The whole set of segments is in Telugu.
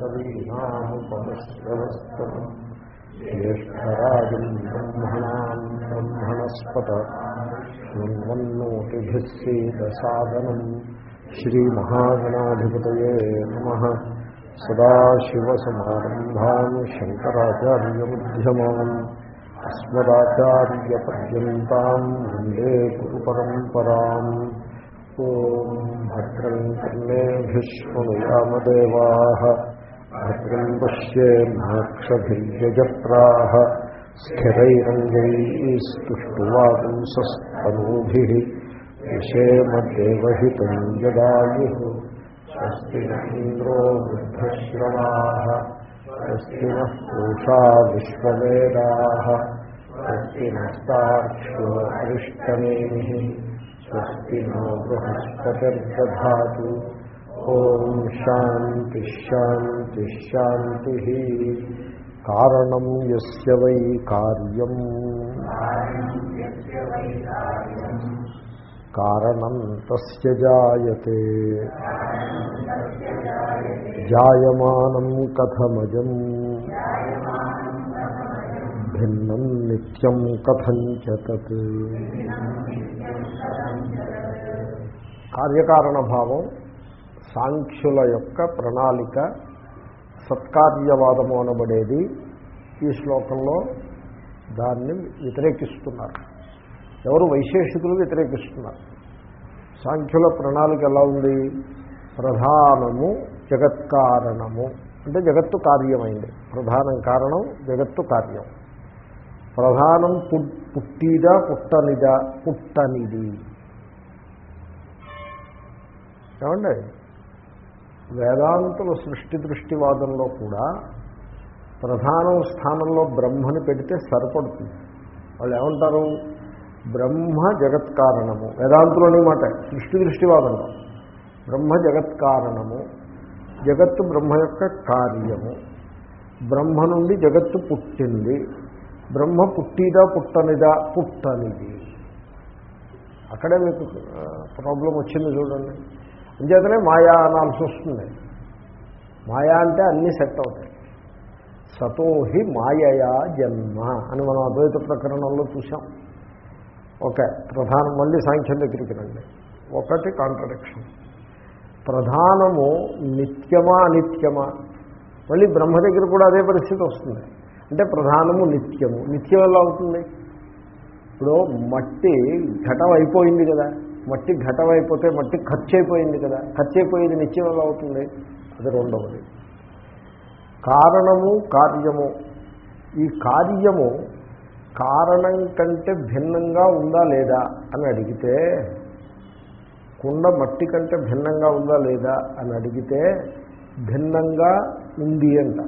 कवीनामुपमश्रवस्तमम् ज्येष्ठराजम् ब्रह्मणाम् ब्रह्मणस्पत शृण्वन्नोतिभिः सीदसादनम् श्रीमहागणाधिपतये नमः सदाशिवसमारम्भाम् शङ्कराचार्यमध्यमाम् अस्मदाचार्यपर्यन्ताम् वन्दे गुरुपरम्पराम् ॐ भद्रम् कर्णेभिः शृणुयामदेवाः భద్రం పశ్యేర్నాక్షభిర్యజత్రాహ స్థిరైరంగైస్తుష్టువాంసస్తనూభి విషేమదేవహితం జదాయు స్వస్తి నంద్రో వృద్ధశ్రవా స్వస్తి నూషా విశ్వవేదా స్వస్తి నష్టాక్షో అరిష్టమే స్వస్తి నో బృహస్పతిర్దా ఓం శాంతి శాంతి శాంతి. కారణం ఎస్య వై కార్యం. కారణం తస్య జాయతే. జాయమానం కథమజం భిన్నం నిత్యం కథంచతత్ కార్యకారణ భావం సాంఖ్యుల యొక్క ప్రణాళిక సత్కార్యవాదము అనబడేది ఈ శ్లోకంలో దాన్ని వ్యతిరేకిస్తున్నారు. ఎవరు వైశేషికులు వ్యతిరేకిస్తున్నారు? సాంఖ్యుల ప్రణాళిక ఎలా ఉంది? ప్రధానము జగత్కారణము. అంటే జగత్తు కార్యమైంది. ప్రధానం కారణం జగత్తు కార్యం. ప్రధానం పుట్టిదా పుట్టనిదా? పుట్టనిది. ఏమండి? వేదాంతుల సృష్టి దృష్టివాదంలో కూడా ప్రధాన స్థానంలో బ్రహ్మని పెడితే సరిపడుతుంది. వాళ్ళు ఏమంటారు? బ్రహ్మ జగత్కారణము వేదాంతులు మాట సృష్టి దృష్టివాదంలో బ్రహ్మ జగత్కారణము జగత్తు బ్రహ్మ యొక్క కార్యము. బ్రహ్మ నుండి జగత్తు పుట్టింది. బ్రహ్మ పుట్టిదా పుట్టనిదా? పుట్టనిది. అక్కడే మీకు ప్రాబ్లం వచ్చింది చూడండి. అంచేతనే మాయా అనాల్సి వస్తుంది. మాయా అంటే అన్నీ సెట్ అవుతాయి. సతోహి మాయయా జన్మ అని మనం అద్వైత ప్రకరణంలో చూసాం ఓకే ప్రధానం మళ్ళీ సాంఖ్యం దగ్గరికి రండి. ఒకటి కాంట్రడిక్షన్ ప్రధానము నిత్యమా అనిత్యమా? మళ్ళీ బ్రహ్మ దగ్గర కూడా అదే పరిస్థితి వస్తుంది. అంటే ప్రధానము నిత్యము. నిత్యం ఎలా అవుతుంది? ఇప్పుడు మట్టి ఘటం అయిపోయింది కదా. మట్టి ఘటం అయిపోతే మట్టి ఖర్చు అయిపోయింది కదా. ఖర్చు అయిపోయేది నిత్యం ఎలా అవుతుంది. అది రెండవది. కారణము కార్యము. ఈ కార్యము కారణం కంటే భిన్నంగా ఉందా లేదా అని అడిగితే కుండ మట్టి కంటే భిన్నంగా ఉందా లేదా అని అడిగితే భిన్నంగా ఉంది అంట.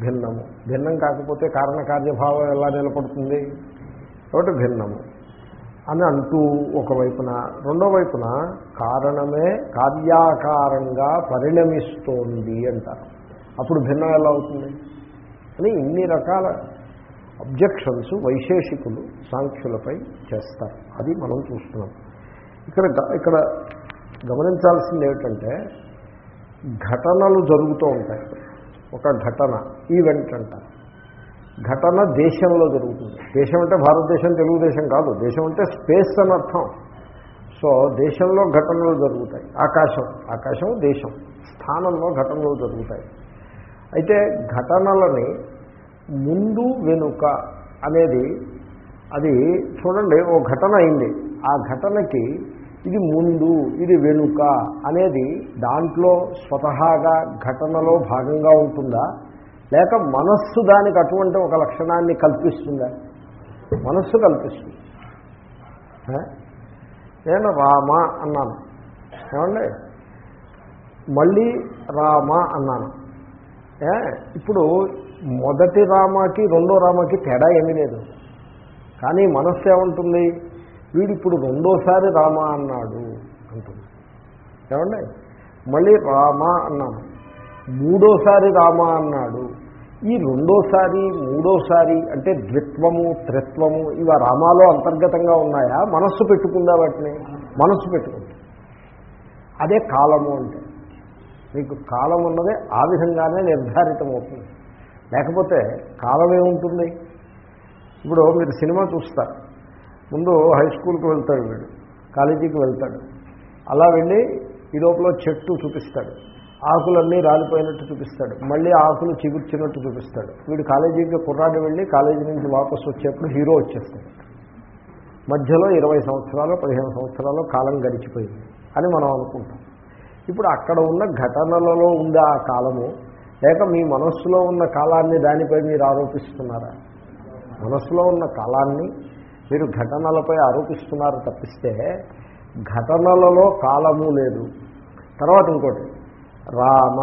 భిన్నము. భిన్నం కాకపోతే కారణకార్యభావం ఎలా నిలబడుతుంది? కాబట్టి భిన్నము. అని అంటూ ఒకవైపున రెండో వైపున కారణమే కార్యాకారంగా పరిణమిస్తోంది అంటారు. అప్పుడు భిన్నం ఎలా అవుతుంది? అని ఇన్ని రకాల అబ్జెక్షన్స్ వైశేషికులు సాంఖ్యులపై చేస్తారు. అది మనం చూస్తున్నాం. ఇక్కడ ఇక్కడ గమనించాల్సింది ఏమిటంటే ఘటనలు జరుగుతూ ఉంటాయి. ఒక ఘటన ఈవెంట్ అంటారు. ఘటన దేశంలో జరుగుతుంది. దేశం అంటే భారతదేశం తెలుగుదేశం కాదు. దేశం అంటే స్పేస్ అని అర్థం. సో దేశంలో ఘటనలు జరుగుతాయి. ఆకాశం. ఆకాశం దేశం. స్థానంలో ఘటనలు జరుగుతాయి. అయితే ఘటనలని ముందు వెనుక అనేది అది చూడండి ఓ ఘటన అయింది. ఆ ఘటనకి ఇది ముందు ఇది వెనుక అనేది దాంట్లో స్వతహాగా ఘటనలో భాగంగా ఉంటుందా? లేక మనస్సు దానికి అటువంటి ఒక లక్షణాన్ని కల్పిస్తుందా? మనస్సు కల్పిస్తుంది. నేను రామ అన్నాను. ఏమండి? మళ్ళీ రామ అన్నాను. ఇప్పుడు మొదటి రామకి రెండో రామకి తేడా ఏమీ లేదు. కానీ మనస్సు ఏముంటుంది? వీడు ఇప్పుడు రెండోసారి రామ అన్నాడు అంటుంది. ఏమండి? మళ్ళీ రామ అన్నాను. మూడోసారి రామ అన్నాడు. ఈ రెండోసారి మూడోసారి అంటే ద్విత్వము త్రిత్వము ఇవి రామాలో అంతర్గతంగా ఉన్నాయా? మనస్సు పెట్టుకుందా వాటిని? మనస్సు పెట్టుకుంది. అదే కాలము అంటే. మీకు కాలం ఉన్నదే ఆ విధంగానే నిర్ధారితమవుతుంది. లేకపోతే కాలం ఏముంటుంది? ఇప్పుడు మీరు సినిమా చూస్తారు. ముందు హై స్కూల్కి వెళ్తాడు వీడు కాలేజీకి వెళ్తాడు. అలా వెళ్ళి ఈ లోపల చెట్టు చూపిస్తాడు. ఆకులన్నీ రాలిపోయినట్టు చూపిస్తాడు. మళ్ళీ ఆకులు చిగుర్చినట్టు చూపిస్తాడు. వీడు కాలేజీకి కుర్రాడు వెళ్ళి కాలేజీ నుంచి వాపసు వచ్చేప్పుడు హీరో వచ్చేస్తాడు. మధ్యలో ఇరవై సంవత్సరాలు పదిహేను సంవత్సరాలు కాలం గడిచిపోయింది అని మనం అనుకుంటాం. ఇప్పుడు అక్కడ ఉన్న ఘటనలలో ఉంది ఆ కాలము? లేక మీ మనస్సులో ఉన్న కాలాన్ని దానిపై మీరు ఆరోపిస్తున్నారా? మనస్సులో ఉన్న కాలాన్ని మీరు ఘటనలపై ఆరోపిస్తున్నారు తప్పిస్తే ఘటనలలో కాలము లేదు. తర్వాత ఇంకోటి. రామ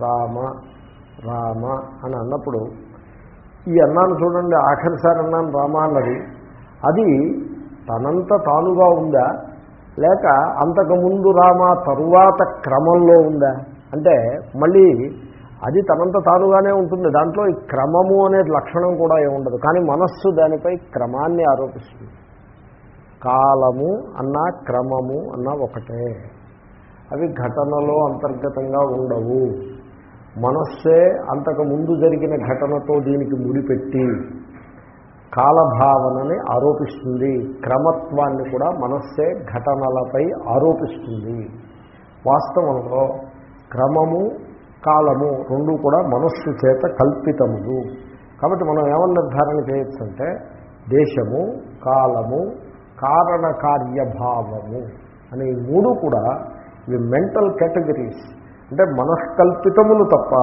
రామ రామ అని అన్నప్పుడు ఈ అన్నాను చూడండి ఆఖరిసారి అన్నాను రామ అన్నది. అది తనంత తానుగా ఉందా? లేక అంతకుముందు రామ తరువాత క్రమంలో ఉందా? అంటే మళ్ళీ అది తనంత తానుగానే ఉంటుంది. దాంట్లో ఈ క్రమము అనే లక్షణం కూడా ఏముండదు కానీ మనస్సు దానిపై క్రమాన్ని ఆరోపిస్తుంది. కాలము అన్న క్రమము అన్న ఒకటే. అవి ఘటనలో అంతర్గతంగా ఉండవు. మనస్సే అంతకు ముందు జరిగిన ఘటనతో దీనికి ముడిపెట్టి కాలభావనని ఆరోపిస్తుంది. క్రమత్వాన్ని కూడా మనస్సే ఘటనలపై ఆరోపిస్తుంది. వాస్తవంలో క్రమము కాలము రెండు కూడా మనస్సు చేత కల్పితములు. కాబట్టి మనం ఏమని నిర్ధారణ చేయొచ్చంటే దేశము కాలము కారణకార్యభావము అనే మూడు కూడా ఇవి మెంటల్ కేటగిరీస్. అంటే మనస్కల్పితములు తప్ప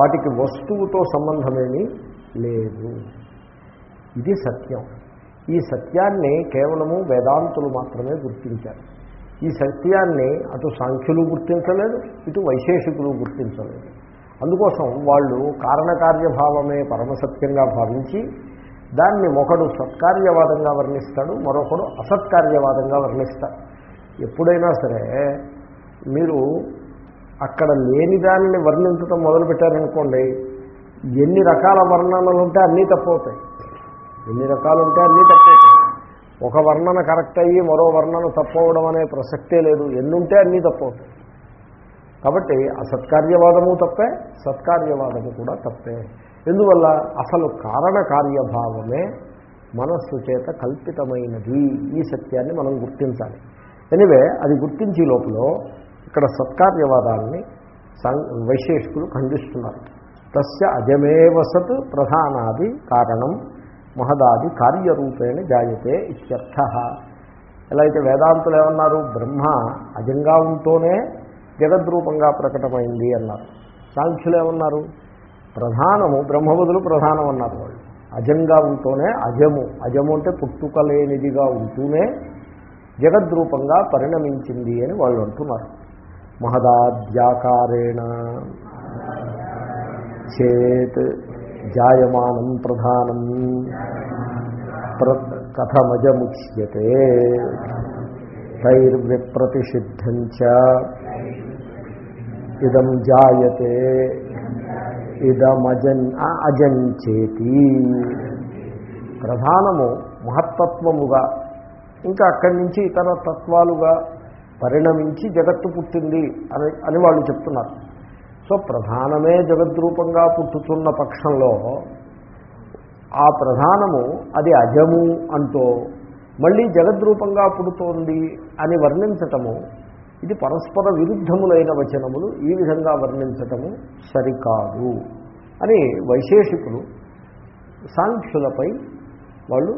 వాటికి వస్తువుతో సంబంధమేమీ లేదు. ఇది సత్యం. ఈ సత్యాన్ని కేవలము వేదాంతులు మాత్రమే గుర్తించారు. ఈ సత్యాన్ని అటు సాంఖ్యులు గుర్తించలేదు ఇటు వైశేషికులు గుర్తించలేదు. అందుకోసం వాళ్ళు కారణకార్యభావమే పరమసత్యంగా భావించి దాన్ని ఒకడు సత్కార్యవాదంగా వర్ణిస్తాడు మరొకడు అసత్కార్యవాదంగా వర్ణిస్తాడు. ఎప్పుడైనా సరే మీరు అక్కడ లేని దానిని వర్ణించడం మొదలుపెట్టారనుకోండి ఎన్ని రకాల వర్ణనలు ఉంటే అన్నీ తప్పవుతాయి. ఎన్ని రకాలు ఉంటే అన్నీ తప్పవుతాయి. ఒక వర్ణన కరెక్ట్ అయ్యి మరో వర్ణన తప్పవడం అనే ప్రసక్తే లేదు. ఎన్నుంటే అన్నీ తప్పవుతాయి. కాబట్టి అసత్కార్యవాదము తప్పే సత్కార్యవాదము కూడా తప్పే. ఎందువల్ల? అసలు కారణ కార్యభావమే మనస్సు చేత కల్పితమైనది. ఈ సత్యాన్ని మనం గుర్తించాలి. ఎనివే అది గుర్తించే లోపల ఇక్కడ సత్కార్యవాదాన్ని సం- వైశేషికులు ఖండిస్తున్నారు. తస్య అజమేవసత్ ప్రధానాది కారణం మహదాది కార్యరూపేణ జాయతే ఇత్యర్థ. ఎలా అయితే వేదాంతులు ఏమన్నారు? బ్రహ్మ అజంగా ఉంటూనే జగద్రూపంగా ప్రకటమైంది అన్నారు. సాంఖ్యులు ఏమన్నారు? ప్రధానము బ్రహ్మ బదులు ప్రధానం అన్నారు వాళ్ళు. అజంగా ఉంటూనే అజము. అజము అంటే పుట్టుక లేనిదిగా ఉంటూనే జగద్రూపంగా పరిణమించింది అని వాళ్ళు అంటున్నారు. మహదాద్యాకారేణ. చేత్ జాయమానం ప్రధానం. కథమజముచ్యతే. తైర్విప్రతిషిద్ధం ఇదం జాయతే. ఇదమజన్ అజంచేతి ప్రధానము మహత్తత్వముగా. ఇంకా అక్కడి నుంచి ఇతర తత్వాలుగా పరిణమించి జగత్తు పుట్టింది అని అని వాళ్ళు చెప్తున్నారు. సో ప్రధానమే జగద్రూపంగా పుట్టుతున్న పక్షంలో ఆ ప్రధానము అది అజము అంటూ మళ్ళీ జగద్రూపంగా పుడుతోంది అని వర్ణించటము ఇది పరస్పర విరుద్ధములైన వచనములు ఈ విధంగా వర్ణించటము సరికాదు అని వైశేషికులు సాంఖ్యులపై వాళ్ళు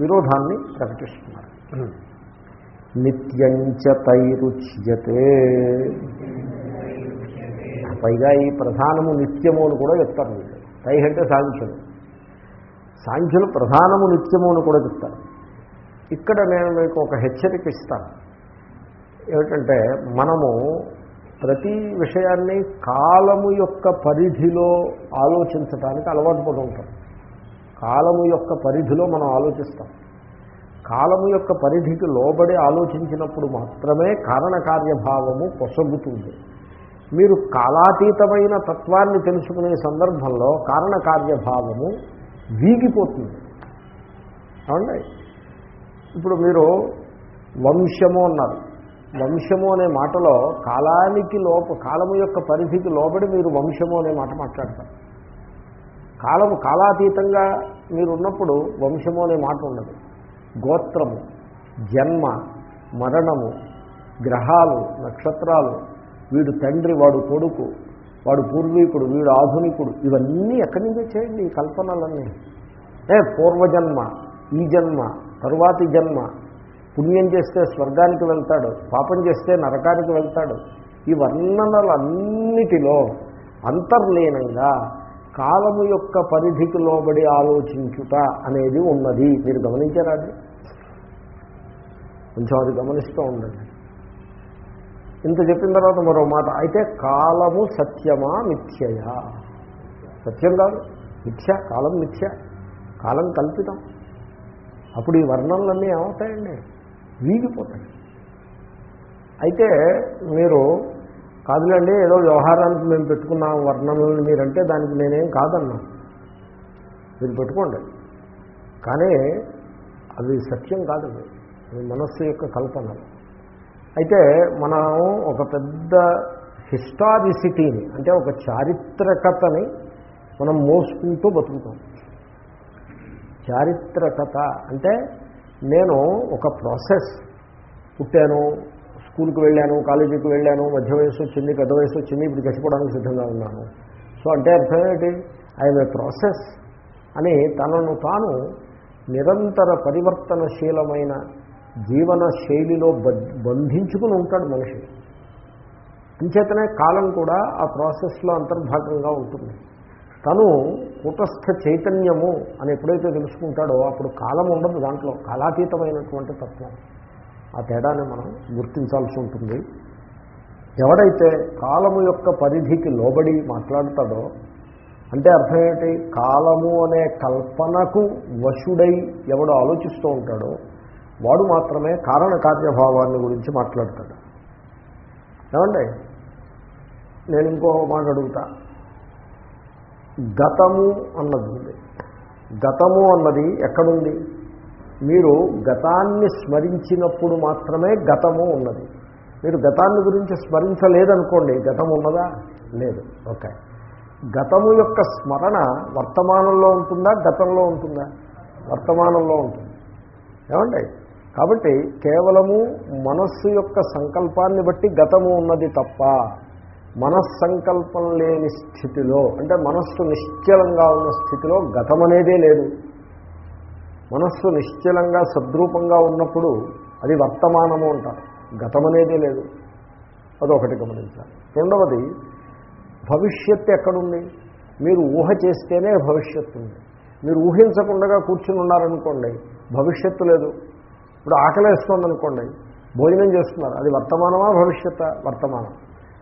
విరోధాన్ని ప్రకటిస్తున్నారు. నిత్యంచ తైరుచ్యతే. పైగా ఈ ప్రధానము నిత్యము అని కూడా చెప్తారు వీళ్ళు. తై అంటే సాంఖ్యులు. సాంఖ్యులు ప్రధానము నిత్యము అని కూడా చెప్తారు. ఇక్కడ నేను మీకు ఒక హెచ్చరిక ఇస్తాను. ఏమిటంటే మనము ప్రతి విషయాన్ని కాలము యొక్క పరిధిలో ఆలోచించడానికి అలవాటు పడి ఉంటాం కాలము యొక్క పరిధిలో మనం ఆలోచిస్తాం. కాలము యొక్క పరిధికి లోబడి ఆలోచించినప్పుడు మాత్రమే కారణకార్యభావము పొసగుతుంది. మీరు కాలాతీతమైన తత్వాన్ని తెలుసుకునే సందర్భంలో కారణకార్యభావము వీగిపోతుంది. ఏమండి? ఇప్పుడు మీరు వంశము అన్నారు. వంశము అనే మాటలో కాలానికి లోప కాలము యొక్క పరిధికి లోబడి మీరు వంశము అనే మాట మాట్లాడతారు. కాలము కాలాతీతంగా మీరు ఉన్నప్పుడు వంశము అనే మాట ఉండదు. గోత్రము జన్మ మరణము గ్రహాలు నక్షత్రాలు వీడు తండ్రి వాడు కొడుకు వాడు పూర్వీకుడు వీడు ఆధునికుడు ఇవన్నీ ఎక్కడి నుంచి చేయండి ఈ కల్పనలన్నీ. ఏ పూర్వజన్మ ఈ జన్మ తరువాతి జన్మ పుణ్యం చేస్తే స్వర్గానికి వెళ్తాడు పాపం చేస్తే నరకానికి వెళ్తాడు ఈ వర్ణనలన్నిటిలో అంతర్లీనంగా కాలము యొక్క పరిధికి లోబడి ఆలోచించుట అనేది ఉన్నది. మీరు గమనించారా అది? కొంచెం అది గమనిస్తూ ఉండండి. ఇంత చెప్పిన తర్వాత మరో మాట అయితే కాలము సత్యమా మిథ్యయా? సత్యం కాదు మిథ్య కాలం మిథ్య కాలం కల్పితం. అప్పుడు ఈ వర్ణనలన్నీ ఏమవుతాయండి? వీగిపోతాయి. అయితే మీరు కాదులేండి ఏదో వ్యవహారానికి మేము పెట్టుకున్నాం వర్ణములను మీరంటే దానికి నేనేం కాదన్నా. మీరు పెట్టుకోండి. కానీ అది సత్యం కాదు మనస్సు యొక్క కల్పనలు అయితే మనం ఒక పెద్ద హిస్టారిసిటీని అంటే ఒక చారిత్రకతని మనం మోసుకుంటూ బతుకుతాం. చారిత్రకత అంటే నేను ఒక ప్రాసెస్ పుట్టాను స్కూల్కి వెళ్ళాను కాలేజీకి వెళ్ళాను మధ్య వయసు వచ్చింది పెద్ద వయసు వచ్చింది ఇప్పుడు చచ్చిపోవడానికి సిద్ధంగా ఉన్నాను. సో అంటే అర్థం ఏంటి? ఐఎమ్ ఏ ప్రాసెస్ అని తనను తాను నిరంతర పరివర్తనశీలమైన జీవన శైలిలో బంధించుకుని ఉంటాడు మనిషి. అంచేతనే కాలం కూడా ఆ ప్రాసెస్లో అంతర్భాగంగా ఉంటుంది. తను కుటస్థ చైతన్యము అని ఎప్పుడైతే తెలుసుకుంటాడో అప్పుడు కాలం ఉండదు దాంట్లో కాలాతీతమైనటువంటి తత్వం. ఆ తేడాన్ని మనం గుర్తించాల్సి ఉంటుంది. ఎవడైతే కాలము యొక్క పరిధికి లోబడి మాట్లాడతాడో అంటే అర్థం ఏంటి? కాలము అనే కల్పనకు వశుడై ఎవడు ఆలోచిస్తూ ఉంటాడో వాడు మాత్రమే కారణ కార్యభావాన్ని గురించి మాట్లాడతాడు. ఏమండి? నేను ఇంకో మాట అడుగుతా. గతము అన్నది ఉంది. గతము అన్నది ఎక్కడుంది? మీరు గతాన్ని స్మరించినప్పుడు మాత్రమే గతము ఉన్నది. మీరు గతాన్ని గురించి స్మరించలేదనుకోండి గతం ఉన్నదా? లేదు. ఓకే. గతము యొక్క స్మరణ వర్తమానంలో ఉంటుందా? గతంలో ఉంటుందా? వర్తమానంలో ఉంటుంది. ఏమండి? కాబట్టి కేవలము మనస్సు యొక్క సంకల్పాన్ని బట్టి గతము ఉన్నది తప్ప మనస్సంకల్పం లేని స్థితిలో అంటే మనస్సు నిశ్చలంగా ఉన్న స్థితిలో గతం అనేదే లేదు. మనస్సు నిశ్చలంగా సద్రూపంగా ఉన్నప్పుడు అది వర్తమానము అంటారు. గతం లేదు. అదొకటి గమనించాలి. రెండవది భవిష్యత్తు ఎక్కడుంది? మీరు ఊహ చేస్తేనే భవిష్యత్తు ఉంది. మీరు ఊహించకుండా కూర్చుని ఉన్నారనుకోండి భవిష్యత్తు లేదు. ఇప్పుడు ఆకలేస్తుంది అనుకోండి భోజనం చేస్తున్నారు. అది వర్తమానమా భవిష్యత్ వర్తమానం.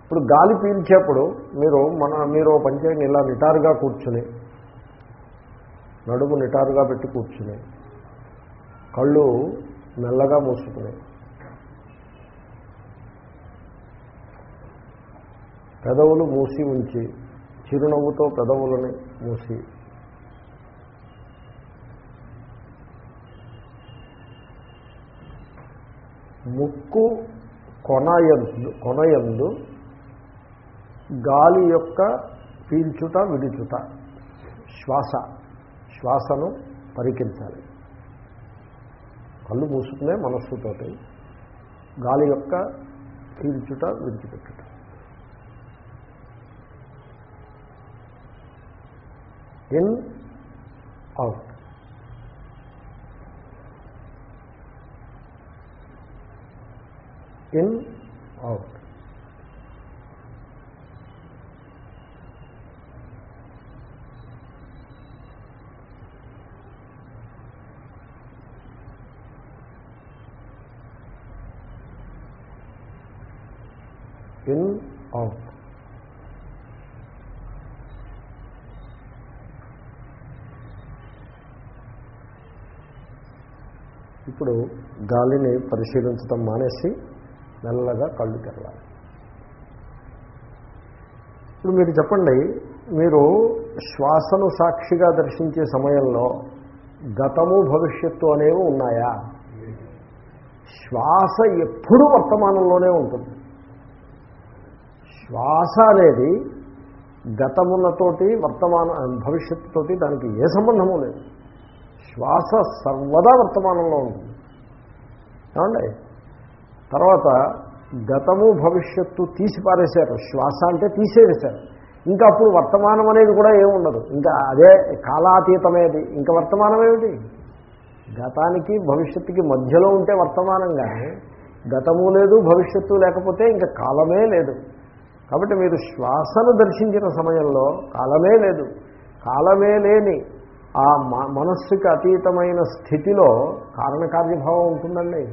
ఇప్పుడు గాలి పీల్చేప్పుడు మీరు మన మీరు పంచేయండి ఇలా నిటారుగా కూర్చుని నడుము నిటారుగా పెట్టి కూర్చుని కళ్ళు మెల్లగా మూసుకుని. పెదవులు మూసి ఉంచి చిరునవ్వుతో పెదవులని మూసి. ముక్కు కొనయందు కొనయందు గాలి యొక్క పీల్చుట విడుచుట. శ్వాస శ్వాసను పరికించాలి. కళ్ళు మూసుకునే మనస్సుతోటి గాలి యొక్క పీల్చుట విడిచిపెట్టుట. In out in out in out ఇప్పుడు గాలిని పరిశీలించడం మానేసి మెల్లగా కళ్ళు తెరవాలి. ఇప్పుడు మీరు చెప్పండి మీరు శ్వాసను సాక్షిగా దర్శించే సమయంలో గతము భవిష్యత్తు అనేవి ఉన్నాయా? శ్వాస ఎప్పుడూ వర్తమానంలోనే ఉంటుంది. శ్వాస అనేది గతమున్నతోటి వర్తమాన భవిష్యత్తుతోటి దానికి ఏ సంబంధము లేదు. శ్వాస సర్వదా వర్తమానంలో ఉంటుంది. ఏమండి? తర్వాత గతము భవిష్యత్తు తీసిపారేశారు. శ్వాస అంటే తీసేసారు ఇంకా అప్పుడు వర్తమానం అనేది కూడా ఏముండదు ఇంకా అదే కాలాతీతమేది. ఇంకా వర్తమానం ఏమిటి? గతానికి భవిష్యత్తుకి మధ్యలో ఉంటే వర్తమానం కానీ గతము లేదు భవిష్యత్తు లేకపోతే ఇంకా కాలమే లేదు. కాబట్టి మీరు శ్వాసను దర్శించిన సమయంలో కాలమే లేదు. కాలమే లేని ఆ మనస్సుకి అతీతమైన స్థితిలో కారణకార్యభావం ఉంటుందండి.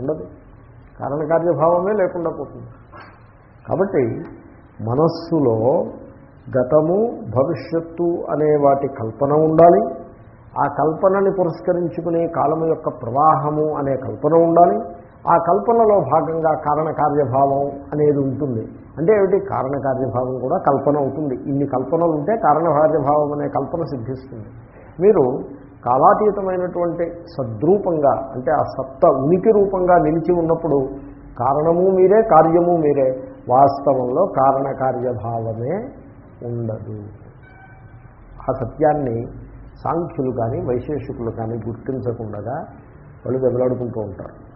ఉండదు. కారణకార్యభావమే లేకుండా పోతుంది. కాబట్టి మనస్సులో గతము భవిష్యత్తు అనే వాటి కల్పన ఉండాలి. ఆ కల్పనని పురస్కరించుకునే కాలము యొక్క ప్రవాహము అనే కల్పన ఉండాలి. ఆ కల్పనలో భాగంగా కారణకార్యభావం అనేది ఉంటుంది. అంటే ఏమిటి? కారణకార్యభావం కూడా కల్పన అవుతుంది. ఇన్ని కల్పనలు ఉంటే కారణకార్యభావం అనే కల్పన సిద్ధిస్తుంది. మీరు కాలాతీతమైనటువంటి సద్రూపంగా అంటే ఆ సత్త ఉనికి రూపంగా నిలిచి ఉన్నప్పుడు కారణము మీరే కార్యము మీరే. వాస్తవంలో కారణకార్యభావమే ఉండదు. ఆ సత్యాన్ని సాంఖ్యులు కానీ వైశేషికులు కానీ గుర్తించకుండా వాళ్ళు దెబ్బలాడుకుంటూ ఉంటారు.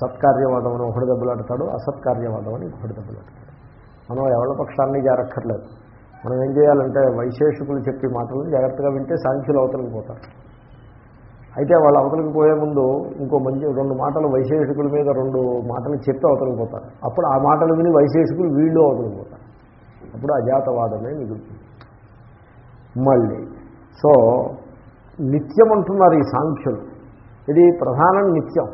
సత్కార్యవాదం అని ఒకటి దెబ్బలాడతాడు అసత్కార్యవాదం అని ఇంకొకటి దెబ్బలాడతాడు. మనం ఎవరి పక్షాన్ని జారక్కర్లేదు. మనం ఏం చేయాలంటే వైశేషికులు చెప్పే మాటలను జాగ్రత్తగా వింటే సాంఖ్యులు అవతలకి పోతారు. అయితే వాళ్ళు అవతలికి పోయే ముందు ఇంకో మంచి రెండు మాటలు వైశేషికుల మీద రెండు మాటలు చెప్పి అవతలకి పోతారు. అప్పుడు ఆ మాటలు విని వైశేషికులు వీళ్ళు అవతలకి పోతారు. అప్పుడు అజాతవాదమే మిగులుతుంది. మళ్ళీ సో నిత్యం అంటున్నారు ఈ సాంఖ్యులు. ఇది ప్రధానం నిత్యం.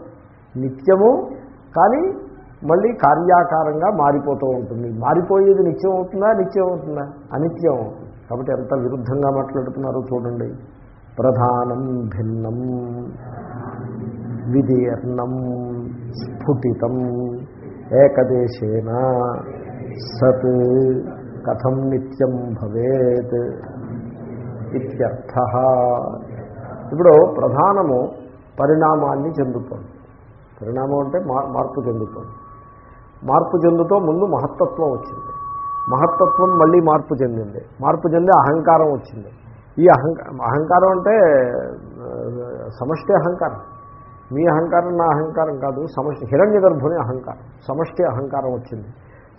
నిత్యము కానీ మళ్ళీ కార్యాకారంగా మారిపోతూ ఉంటుంది. మారిపోయేది నిత్యం అవుతుందా? నిత్యం అవుతుందా? అనిత్యం అవుతుంది. కాబట్టి ఎంత విరుద్ధంగా మాట్లాడుతున్నారో చూడండి. ప్రధానం భిన్నం విదీర్ణం స్ఫుటితం ఏకదేశేన సత్ కథం నిత్యం భవేత్ ఇత్యర్థ. ఇప్పుడు ప్రధానము పరిణామాన్ని చెందుతుంది. పరిణామం అంటే మార్పు చెందుతుంది. మార్పు చెందుతో ముందు మహత్తత్వం వచ్చింది. మహత్తత్వం మళ్ళీ మార్పు చెందింది. మార్పు చెంది అహంకారం వచ్చింది. ఈ అహంకా అహంకారం అంటే సమష్టి అహంకారం. మీ అహంకారం నా అహంకారం కాదు సమష్టి హిరణ్య గర్భుని అహంకారం సమష్టి అహంకారం వచ్చింది.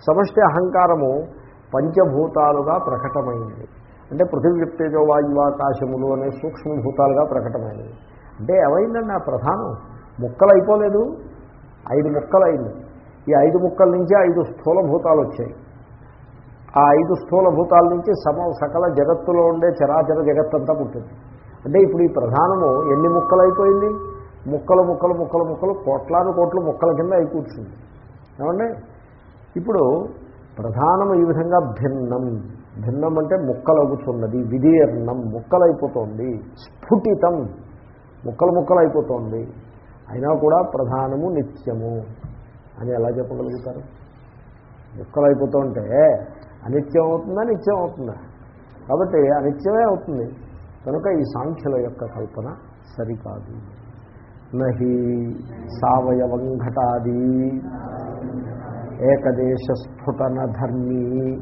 సమష్టి అహంకారము పంచభూతాలుగా ప్రకటమైంది. అంటే పృథివీ తేజో వాయువాకాశములు అనే సూక్ష్మభూతాలుగా ప్రకటమైనవి. అంటే ఏమైందండి ఆ ప్రధానం? ముక్కలు అయిపోలేదు ఐదు ముక్కలు అయింది ఈ ఐదు ముక్కల నుంచి ఐదు స్థూలభూతాలు వచ్చాయి. ఆ ఐదు స్థూలభూతాల నుంచి సమ సకల జగత్తులో ఉండే చరాచర జగత్తంతా పుట్టింది. అంటే ఇప్పుడు ఈ ప్రధానము ఎన్ని ముక్కలు అయిపోయింది? ముక్కలు ముక్కలు ముక్కలు ముక్కలు కోట్లాను కోట్లు ముక్కల కింద అయి కూర్చుంది. ఏమండి? ఇప్పుడు ప్రధానం ఈ విధంగా భిన్నం. భిన్నం అంటే ముక్కలవుతున్నది విదీర్ణం ముక్కలైపోతుంది స్ఫుటితం ముక్కలు ముక్కలు అయిపోతుంది అయినా కూడా ప్రధానము నిత్యము. అని ఎలా చెప్పగలుగుతారు? దుఃఖలు అయిపోతూ ఉంటే అనిత్యం అవుతుందా నిత్యం అవుతుందా? కాబట్టి అనిత్యమే అవుతుంది. కనుక ఈ సాంఖ్యుల యొక్క కల్పన సరికాదు. నహి సవయవం ఘటాది ఏకదేశ స్ఫుటన ధర్మీ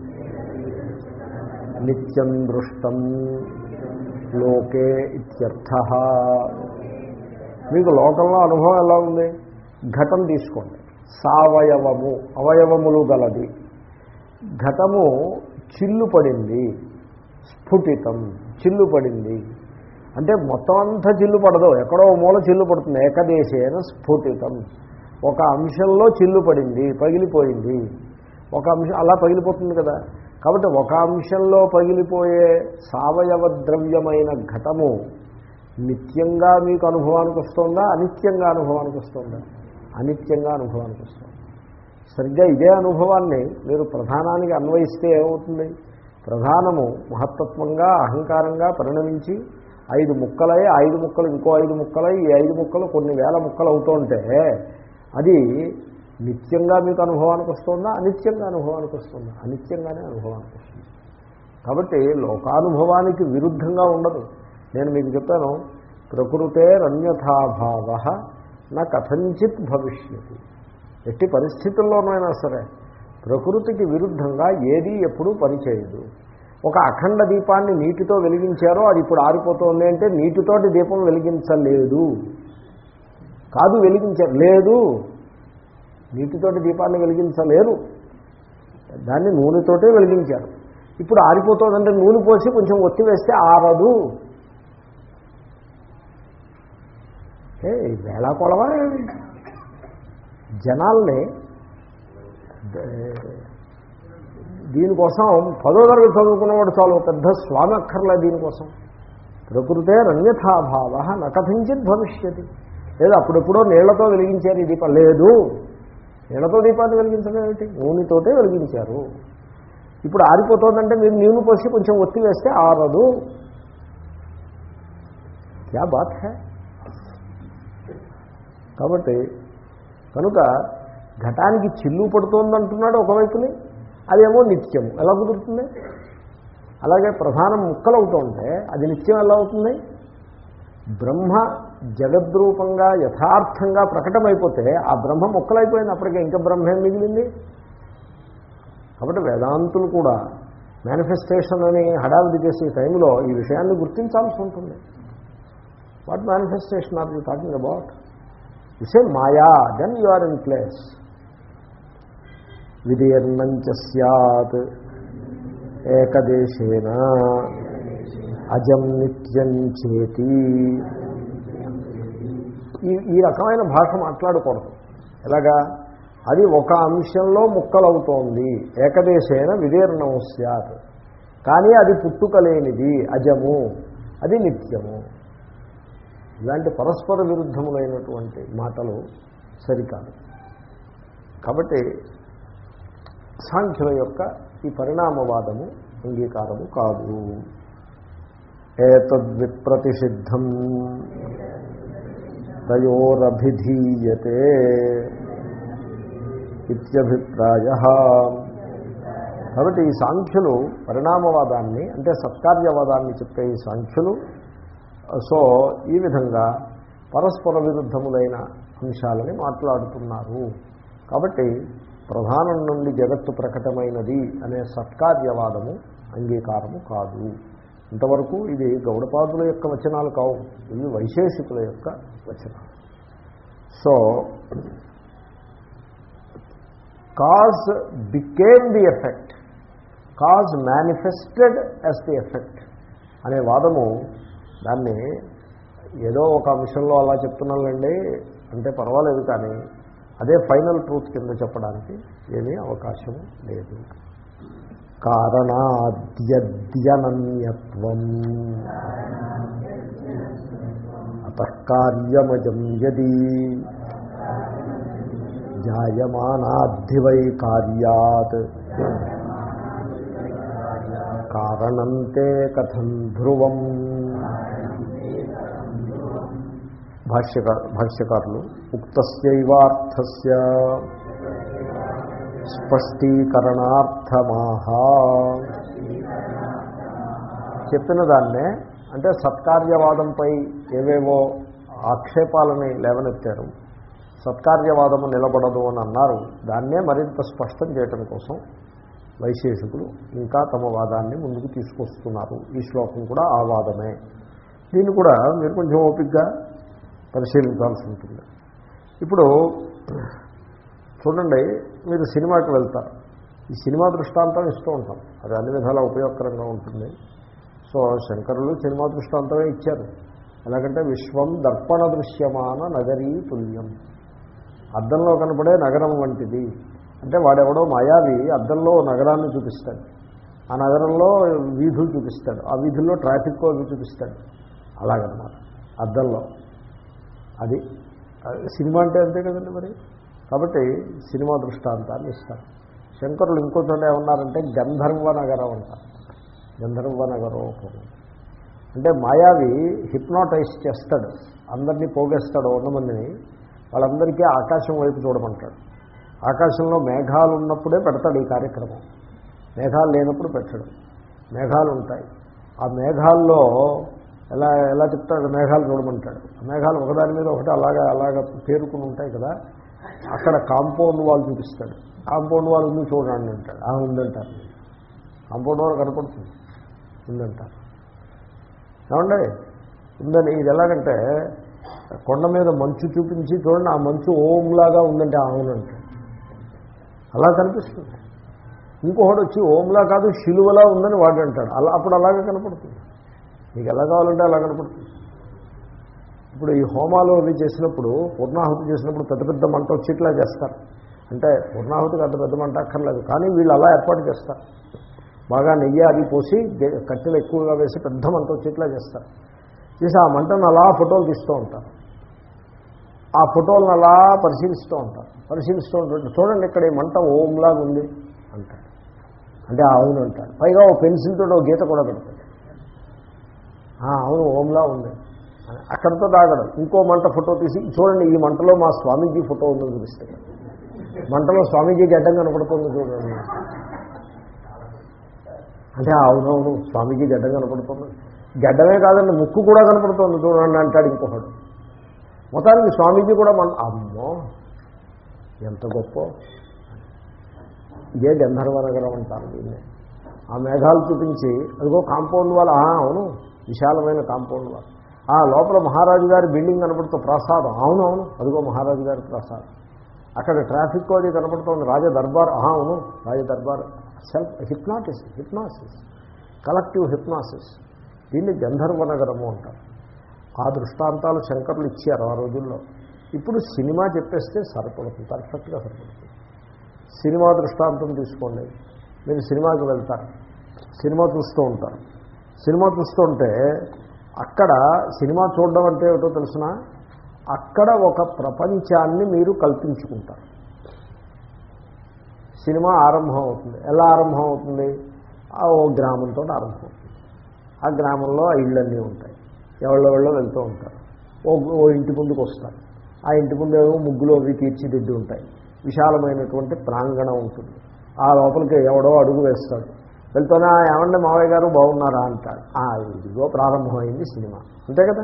నిత్యం దృష్టం లోకే ఇత్యర్థ. మీకు లోకంలో అనుభవం ఎలా ఉంది? ఘటం తీసుకోండి. సావయవము అవయవములు గలది. ఘటము చిల్లు పడింది స్ఫుటితం చిల్లు పడింది అంటే మొత్తం అంతా చిల్లు పడదు ఎక్కడో ఓ మూల చిల్లు పడుతుంది ఏకదేశేన స్ఫుటితం. ఒక అంశంలో చిల్లు పడింది పగిలిపోయింది. ఒక అంశం అలా పగిలిపోతుంది కదా. కాబట్టి ఒక అంశంలో పగిలిపోయే సావయవ ద్రవ్యమైన ఘటము నిత్యంగా మీకు అనుభవానికి వస్తుందా అనిత్యంగా అనుభవానికి వస్తుందా? అనిత్యంగా అనుభవానికి వస్తుంది సరిగ్గా ఇదే అనుభవాన్ని మీరు ప్రధానానికి అన్వయిస్తే ఏమవుతుంది? ప్రధానము మహత్తత్వంగా అహంకారంగా పరిణమించి ఐదు ముక్కలై ఐదు ముక్కలు ఇంకో ఐదు ముక్కలై ఈ ఐదు ముక్కలు కొన్ని వేల ముక్కలు అవుతుంటే అది నిత్యంగా మీకు అనుభవానికి వస్తుందా? అనిత్యంగా అనుభవానికి వస్తుందా? అనిత్యంగానే అనుభవానికి వస్తుంది. కాబట్టి లోకానుభవానికి విరుద్ధంగా ఉండదు. నేను మీకు చెప్పాను ప్రకృతే రన్యథాభావ నా కథంచిత్ భవిష్యతి. ఎట్టి పరిస్థితుల్లోనైనా సరే ప్రకృతికి విరుద్ధంగా ఏది ఎప్పుడూ పనిచేయదు. ఒక అఖండ దీపాన్ని నీటితో వెలిగించారో అది ఇప్పుడు ఆరిపోతుంది అంటే నీటితోటి దీపం వెలిగించలేదు. కాదు వెలిగించారు లేదు. నీటితోటి దీపాన్ని వెలిగించలేరు. దాన్ని నూనెతోటే వెలిగించారు. ఇప్పుడు ఆరిపోతుందంటే నూనె పోసి కొంచెం ఒత్తి వేస్తే ఆరదు. ఏ వేళా కొలవా? జనాల్ని దీనికోసం పదో తరగతి చదువుకున్నవాడు చాలు పెద్ద స్వామి అక్కర్లే దీనికోసం. ప్రకృతే రన్యథాభావ నకథించిత్ భవిష్యతి. లేదు అప్పుడెప్పుడో నీళ్ళతో వెలిగించారు ఈ దీపం లేదు. నీళ్ళతో దీపాన్ని వెలిగించడం ఏమిటి? నూనెతోటే వెలిగించారు. ఇప్పుడు ఆరిపోతుందంటే మీరు నూనె పోసి కొంచెం ఒత్తి వేస్తే ఆరదు. క్యా బాత్ హే? కాబట్టి కనుక ఘటానికి చిల్లు పడుతోందంటున్నాడు ఒకవైపుని అదేమో నిత్యం ఎలా కుదురుతుంది? అలాగే ప్రధానం ముక్కలవుతుంటే అది నిత్యం ఎలా అవుతుంది? బ్రహ్మ జగద్రూపంగా యథార్థంగా ప్రకటమైపోతే ఆ బ్రహ్మ ముక్కలైపోయింది. అప్పటికే ఇంకా బ్రహ్మేం మిగిలింది? కాబట్టి వేదాంతులు కూడా మేనిఫెస్టేషన్ అని హడావిడి చేసే టైంలో ఈ విషయాన్ని గుర్తించాల్సి ఉంటుంది. What manifestation are you talking about you say maya then you are in place విదీర్ణంచ సత్ ఏకదేశేన అజం నిత్యం చేతి ఈ ఈ రకమైన భాష మాట్లాడకూడదు. ఎలాగా? అది ఒక అంశంలో ముక్కలవుతోంది. ఏకదేశేన విదీర్ణం సత్ కానీ అది పుట్టుకలేనిది అజము. అది నిత్యము. ఇలాంటి పరస్పర విరుద్ధములైనటువంటి మాటలు సరికాదు. కాబట్టి సాంఖ్యుల యొక్క ఈ పరిణామవాదము అంగీకారము కాదు. ఏతద్విప్రతిషిద్ధం తయోరభిధీయతే ఇత్యభిప్రాయ. కాబట్టి ఈ సాంఖ్యులు పరిణామవాదాన్ని అంటే సత్కార్యవాదాన్ని చెప్పే ఈ సాంఖ్యులు సో ఈ విధంగా పరస్పర విరుద్ధములైన అంశాలని మాట్లాడుతున్నారు. కాబట్టి ప్రధానం నుండి జగత్తు ప్రకటమైనది అనే సత్కార్యవాదము అంగీకారము కాదు. ఇంతవరకు ఇది గౌడపాదుల యొక్క వచనాలు కావు ఇవి వైశేషికుల యొక్క వచనాలు. So cause became the effect cause manifested as the effect అనే వాదము దాన్ని ఏదో ఒక అంశంలో అలా చెప్తున్నానండి అంటే పర్వాలేదు కానీ అదే ఫైనల్ ట్రూత్ కింద చెప్పడానికి ఏమీ అవకాశం లేదు. కారణాద్యనన్యత్వం అతకార్యమజం యది. జాయమానాద్ధివై కార్యాత్ కారణంతే కథం ధ్రువం. భాష్యకారు భాష్యకారులు ఉక్తస్యైవార్థస్య స్పష్టీకరణార్థమాహా చెప్పిన దాన్నే అంటే సత్కార్యవాదంపై ఏవేవో ఆక్షేపాలని లేవనెత్తారు. సత్కార్యవాదము నిలబడదు అని అన్నారు. దాన్నే మరింత స్పష్టం చేయటం కోసం వైశేషికులు ఇంకా తమ వాదాన్ని ముందుకు తీసుకొస్తున్నారు. ఈ శ్లోకం కూడా ఆ వాదమే. దీన్ని కూడా మీరు కొంచెం ఓపిక్గా పరిశీలించాల్సి ఉంటుంది. ఇప్పుడు చూడండి మీరు సినిమాకి వెళ్తారు. ఈ సినిమా దృష్టాంతం ఇస్తూ ఉంటాం. అది అన్ని విధాలా ఉపయోగకరంగా ఉంటుంది. సో శంకరులు సినిమా దృష్టాంతమే ఇచ్చారు. ఎలాగంటే విశ్వం దర్పణ దృశ్యమాన నగరీ తుల్యం. అద్దంలో కనపడే నగరం వంటిది. అంటే వాడెవడో మాయావి అద్దంలో నగరాన్ని చూపిస్తాడు. ఆ నగరంలో వీధులు చూపిస్తాడు. ఆ వీధుల్లో ట్రాఫిక్ అవి చూపిస్తాడు. అలాగనమాట. అద్దంలో. అది. సినిమా అంటే అంతే కదండి మరి? కాబట్టి సినిమా దృష్టాంతాన్ని ఇస్తారు. శంకరులు ఇంకో చోట ఏమన్నారంటే గంధర్వ నగరం అంటారు. గంధర్వ నగరోపం అంటే మాయావి హిప్నాటైజ్ చేస్తాడు. అందరినీ పోగేస్తాడు ఉన్నమందిని వాళ్ళందరికీ ఆకాశం వైపు చూడమంటాడు. ఆకాశంలో మేఘాలు ఉన్నప్పుడే పెడతాడు ఈ కార్యక్రమం. మేఘాలు లేనప్పుడు పెట్టడు. మేఘాలు ఉంటాయి. ఆ మేఘాల్లో ఎలా ఎలా చెప్తాడు? మేఘాలు చూడమంటాడు. మేఘాలు ఒకదాని మీద ఒకటి అలాగా అలాగా పేరుకుని ఉంటాయి కదా. అక్కడ కాంపౌండ్ వాల్ చూపిస్తాడు. కాంపౌండ్ వాల్ ఉంది చూడండి అంటాడు. ఆ ఉందంటారు. కాంపౌండ్ వాల్ కనపడుతుంది. ఉందంటారు. ఏమండి? ఉందని ఇది ఎలాగంటే కొండ మీద మంచు చూపించి చూడండి ఆ మంచు ఓంలాగా ఉందంటే అవునంటే అలా కనిపిస్తుంది. ఇంకొకటి వచ్చి ఓంలా కాదు శిలువలా ఉందని వాడు అంటాడు అలా అప్పుడు అలాగే కనపడుతుంది. మీకు ఎలా కావాలంటే అలా కనపడుతుంది. ఇప్పుడు ఈ హోమాలు అవి చేసినప్పుడు పూర్ణాహుతి చేసినప్పుడు పెద్ద పెద్ద మంట వచ్చేట్లా చేస్తారు. అంటే పూర్ణాహుతికి అంత పెద్ద మంట అక్కర్లేదు కానీ వీళ్ళు అలా ఏర్పాటు చేస్తారు. బాగా నెయ్యి అది పోసి కట్టెలు ఎక్కువగా వేసి పెద్ద మంట వచ్చేట్లా చేస్తారు. చేసి ఆ మంటను అలా ఫోటోలు తీస్తూ ఉంటారు. ఆ ఫోటోలను అలా పరిశీలిస్తూ ఉంటారు. పరిశీలిస్తూ ఉంటుంటే చూడండి ఇక్కడ ఈ మంట ఓంలాగా ఉంది అంటాడు అంటే "ఆ, అవును అంటాడు పైగా ఓ పెన్సిల్తో ఓ గీత కూడా పెడతాడు అవును ఓంలా ఉంది. అక్కడితో దాగడం ఇంకో మంట ఫోటో తీసి చూడండి ఈ మంటలో మా స్వామీజీ ఫోటో ఉందని చూపిస్తాడు మంటలో స్వామీజీ గడ్డం కనపడుతుంది చూడండి. అంటే అవునవును స్వామీజీ గడ్డం కనపడుతుంది. గడ్డమే కాదండి ముక్కు కూడా కనపడుతుంది చూడండి అంటాడు ఇంకొకడు. మొత్తానికి స్వామీజీ కూడా మన అమ్మో ఎంత గొప్ప. ఇదే గంధర్వ నగరం అంటారు దీన్ని. ఆ మేఘాలు చూపించి అదిగో కాంపౌండ్ వాళ్ళు అవును. విశాలమైన కాంపౌండ్ వాళ్ళు ఆ లోపల మహారాజు గారి బిల్డింగ్ కనపడుతూ ప్రసాదం. అవును అవును అదిగో మహారాజు గారి ప్రసాదం. అక్కడ ట్రాఫిక్ అది కనపడుతోంది. రాజ దర్బార్ ఆహా, అవును రాజ Darbar. Self hypnotist hypnosis collective hypnosis దీన్ని గంధర్వ నగరము అంటారు. ఆ దృష్టాంతాలు శంకర్లు ఇచ్చారు ఆ రోజుల్లో. ఇప్పుడు సినిమా చెప్పేస్తే సరిపడుతుంది పర్ఫెక్ట్గా సరిపడుతుంది. సినిమా దృష్టాంతం తీసుకోండి. మీరు సినిమాకి వెళ్తారు. సినిమా చూస్తూ ఉంటారు. సినిమా చూస్తుంటే అక్కడ సినిమా చూడడం అంటే ఏమిటో తెలిసిన? అక్కడ ఒక ప్రపంచాన్ని మీరు కల్పించుకుంటారు. సినిమా ఆరంభం అవుతుంది ఎలా ఆరంభం అవుతుంది ఆ ఓ గ్రామంతో ఆరంభం అవుతుంది ఆ గ్రామంలో ఆ ఇళ్ళన్నీ ఉంటాయి. ఎవళ్ళెవళ్ళో వెళ్తూ ఉంటారు. ఓ ఓ ఇంటి ముందుకు వస్తారు. ఆ ఇంటి ముందు ఏమో ముగ్గులు అవి తీర్చిదిద్ది ఉంటాయి విశాలమైనటువంటి ప్రాంగణం ఉంటుంది. ఆ లోపలికి ఎవడో అడుగు వేస్తాడు. వెళ్తూనే? "ఆ, ఏమండి మావయ్య గారు? బాగున్నారా? అంటాడు ఆ ఇదిగో ప్రారంభమైంది సినిమా. అంతే కదా?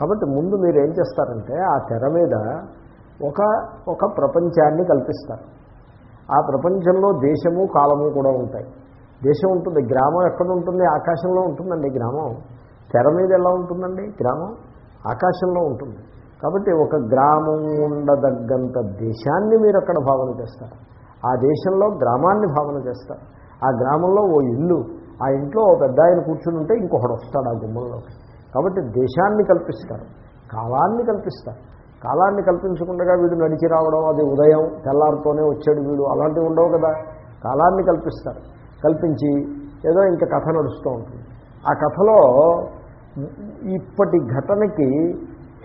కాబట్టి ముందు మీరు ఏం చేస్తారంటే ఆ తెర మీద ఒక ఒక ప్రపంచాన్ని కల్పిస్తారు. ఆ ప్రపంచంలో దేశము కాలము కూడా ఉంటాయి. దేశం ఉంటుంది గ్రామం ఎక్కడ ఉంటుంది? ఆకాశంలో ఉంటుందండి గ్రామం. తెర మీద ఎలా ఉంటుందండి గ్రామం? ఆకాశంలో ఉంటుంది. కాబట్టి ఒక గ్రామం ఉండదగ్గంత దేశాన్ని మీరు అక్కడ భావన చేస్తారు. ఆ దేశంలో గ్రామాన్ని భావన చేస్తారు. ఆ గ్రామంలో ఓ ఇల్లు ఆ ఇంట్లో ఓ పెద్ద ఆయన కూర్చుని ఉంటే ఇంకొకడు వస్తాడు ఆ గుమ్మంలోకి. కాబట్టి దేశాన్ని కల్పిస్తారు కాలాన్ని కల్పిస్తారు. కాలాన్ని కల్పించకుండా వీడు నడిచి రావడం అది ఉదయం తెల్లారితోనే వచ్చాడు వీడు అలాంటివి ఉండవు కదా. కాలాన్ని కల్పిస్తారు. కల్పించి ఏదో ఇంకా కథ నడుస్తూ ఉంటుంది. ఆ కథలో ఇప్పటి ఘటనకి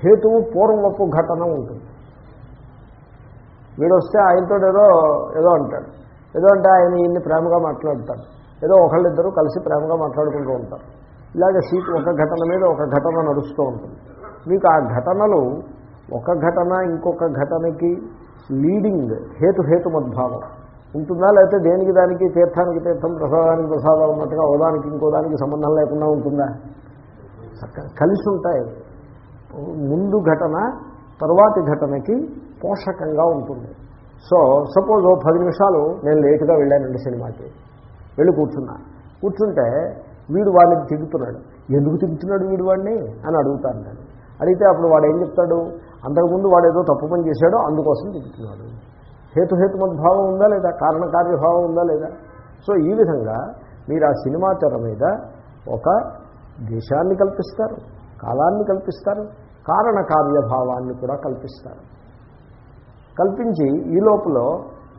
హేతువు పూర్వపు ఘటన ఉంటుంది. వీడు వస్తే ఆయనతో ఏదో ఏదో అంటాడు. ఏదో అంటే ఆయన ఈయన్ని ప్రేమగా మాట్లాడతారు. ఏదో ఒకళ్ళిద్దరూ కలిసి ప్రేమగా మాట్లాడుకుంటూ ఉంటారు. ఇలాగ సీట్ ఒక ఘటన మీద ఒక ఘటన నడుస్తూ ఉంటుంది. మీకు ఆ ఘటనలు ఒక ఘటన ఇంకొక ఘటనకి లీడింగ్ హేతు హేతు మద్భావం. ఉంటుందా? లేకపోతే దేనికి దానికి తీర్థానికి తీర్థం ప్రసాదానికి ప్రసాదం ఉన్నట్టుగా ఓదానికి ఇంకో దానికి సంబంధం లేకుండా ఉంటుందా? కలిసి ఉంటాయి. ముందు ఘటన తర్వాతి ఘటనకి పోషకంగా ఉంటుంది. సో సపోజ్ ఓ పది నిమిషాలు నేను లేటుగా వెళ్ళానండి సినిమాకి. వెళ్ళి కూర్చున్నా. కూర్చుంటే వీడు వాడిని తిరుగుతున్నాడు ఎందుకు తిరుగుతున్నాడు వీడు వాడిని? అని అడుగుతాను నేను. అడిగితే అప్పుడు వాడు ఏం చెప్తాడు? అంతకుముందు వాడు ఏదో తప్పు పని చేశాడో అందుకోసం తిరుగుతున్నాడు హేతుహేతుమద్భావం ఉందా లేదా? కారణకార్యభావం ఉందా లేదా? సో ఈ విధంగా మీరు ఆ సినిమా తెర మీద ఒక దేశాన్ని కల్పిస్తారు కాలాన్ని కల్పిస్తారు కారణకార్యభావాన్ని కూడా కల్పిస్తారు. కల్పించి ఈ లోపల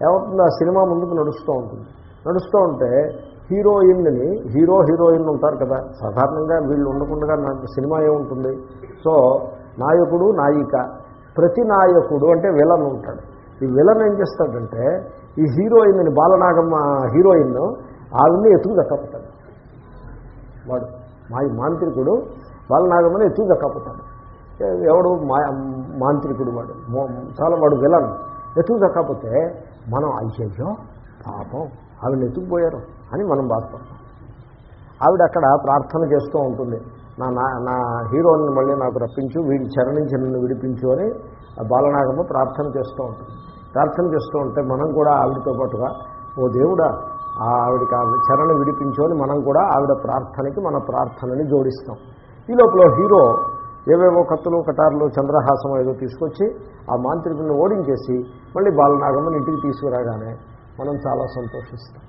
ఏమవుతుంది ఆ సినిమా ముందుకు నడుస్తూ ఉంటుంది. నడుస్తూ ఉంటే హీరోయిన్ని హీరో హీరోయిన్ ఉంటారు కదా. సాధారణంగా వీళ్ళు ఉండకుండా నాకు సినిమా ఏముంటుంది? సో నాయకుడు నాయిక. ప్రతి నాయకుడు అంటే విలన్ ఉంటాడు. ఈ విలన్ ఏం చేస్తాడంటే ఈ హీరోయిన్ని బాలనాగమ్మ హీరోయిన్ ఆవిడ్ని ఎత్తుకు దక్కపోతాడు. వాడు మా మాంత్రికుడు బాలనాగమ్మని ఎత్తుకు దక్కపోతాడు. ఎవడు? మా మాంత్రికుడు వాడు. చాలా వాడు విలన్. ఎత్తుకు దక్కపోతే మనం అయ్యయ్యో పాపం ఆవిడ ఎత్తుకుపోయారు అని మనం బాధపడతాం. ఆవిడ అక్కడ ప్రార్థన చేస్తూ ఉంటుంది. నా నా నా హీరోని మళ్ళీ నాకు రప్పించు వీడి చరణించి నన్ను విడిపించు అని బాలనాగమ్మ ప్రార్థన చేస్తూ ఉంటుంది. ప్రార్థన చేస్తూ ఉంటే మనం కూడా ఆవిడతో పాటుగా ఓ దేవుడా ఆవిడకి ఆవిడికి ఆ చరణ విడిపించు అని మనం కూడా ఆవిడ ప్రార్థనకి మన ప్రార్థనని జోడిస్తాం. ఈ లోపల హీరో ఏవేవో కత్తులు కటార్లు చంద్రహాసం ఏదో తీసుకొచ్చి ఆ మాంత్రికుని ఓడించేసి మళ్ళీ బాలనాగమ్మని ఇంటికి తీసుకురాగానే మనం చాలా సంతోషిస్తాం.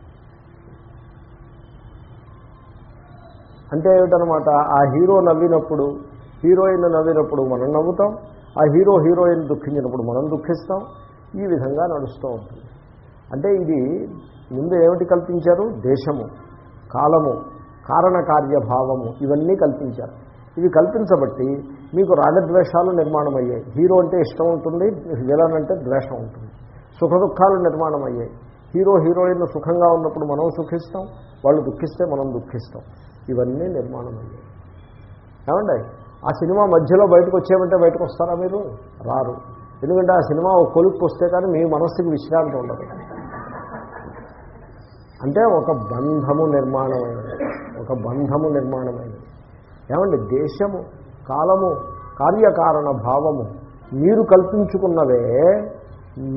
అంటే ఏమిటనమాట? ఆ హీరో నవ్వినప్పుడు హీరోయిన్ నవ్వినప్పుడు మనం నవ్వుతాం ఆ హీరో హీరోయిన్ దుఃఖించినప్పుడు మనం దుఃఖిస్తాం ఈ విధంగా నడుస్తూ ఉంటుంది. అంటే ఇది ముందు ఏమిటి కల్పించారు? దేశము కాలము కారణకార్యభావము ఇవన్నీ కల్పించారు. ఇవి కల్పించబట్టి మీకు రాగద్వేషాలు నిర్మాణం అయ్యాయి హీరో అంటే ఇష్టం ఉంటుంది విలన్ అంటే ద్వేషం ఉంటుంది. సుఖ దుఃఖాలు నిర్మాణం అయ్యాయి హీరో హీరోయిన్ సుఖంగా ఉన్నప్పుడు మనం సుఖిస్తాం వాళ్ళు దుఃఖిస్తే మనం దుఃఖిస్తాం. ఇవన్నీ నిర్మాణం అయ్యాయి ఏమండి? ఆ సినిమా మధ్యలో బయటకు వచ్చేమంటే బయటకు వస్తారా మీరు? రారు. ఎందుకంటే ఆ సినిమా ఒక కొలుక్కు వస్తే కానీ మీ మనస్సుకి విశ్రాంతి ఉండదు. అంటే ఒక బంధము నిర్మాణమైనది. ఒక బంధము నిర్మాణమైనది. ఏమండి దేశము కాలము కార్యకారణ భావము మీరు కల్పించుకున్నవే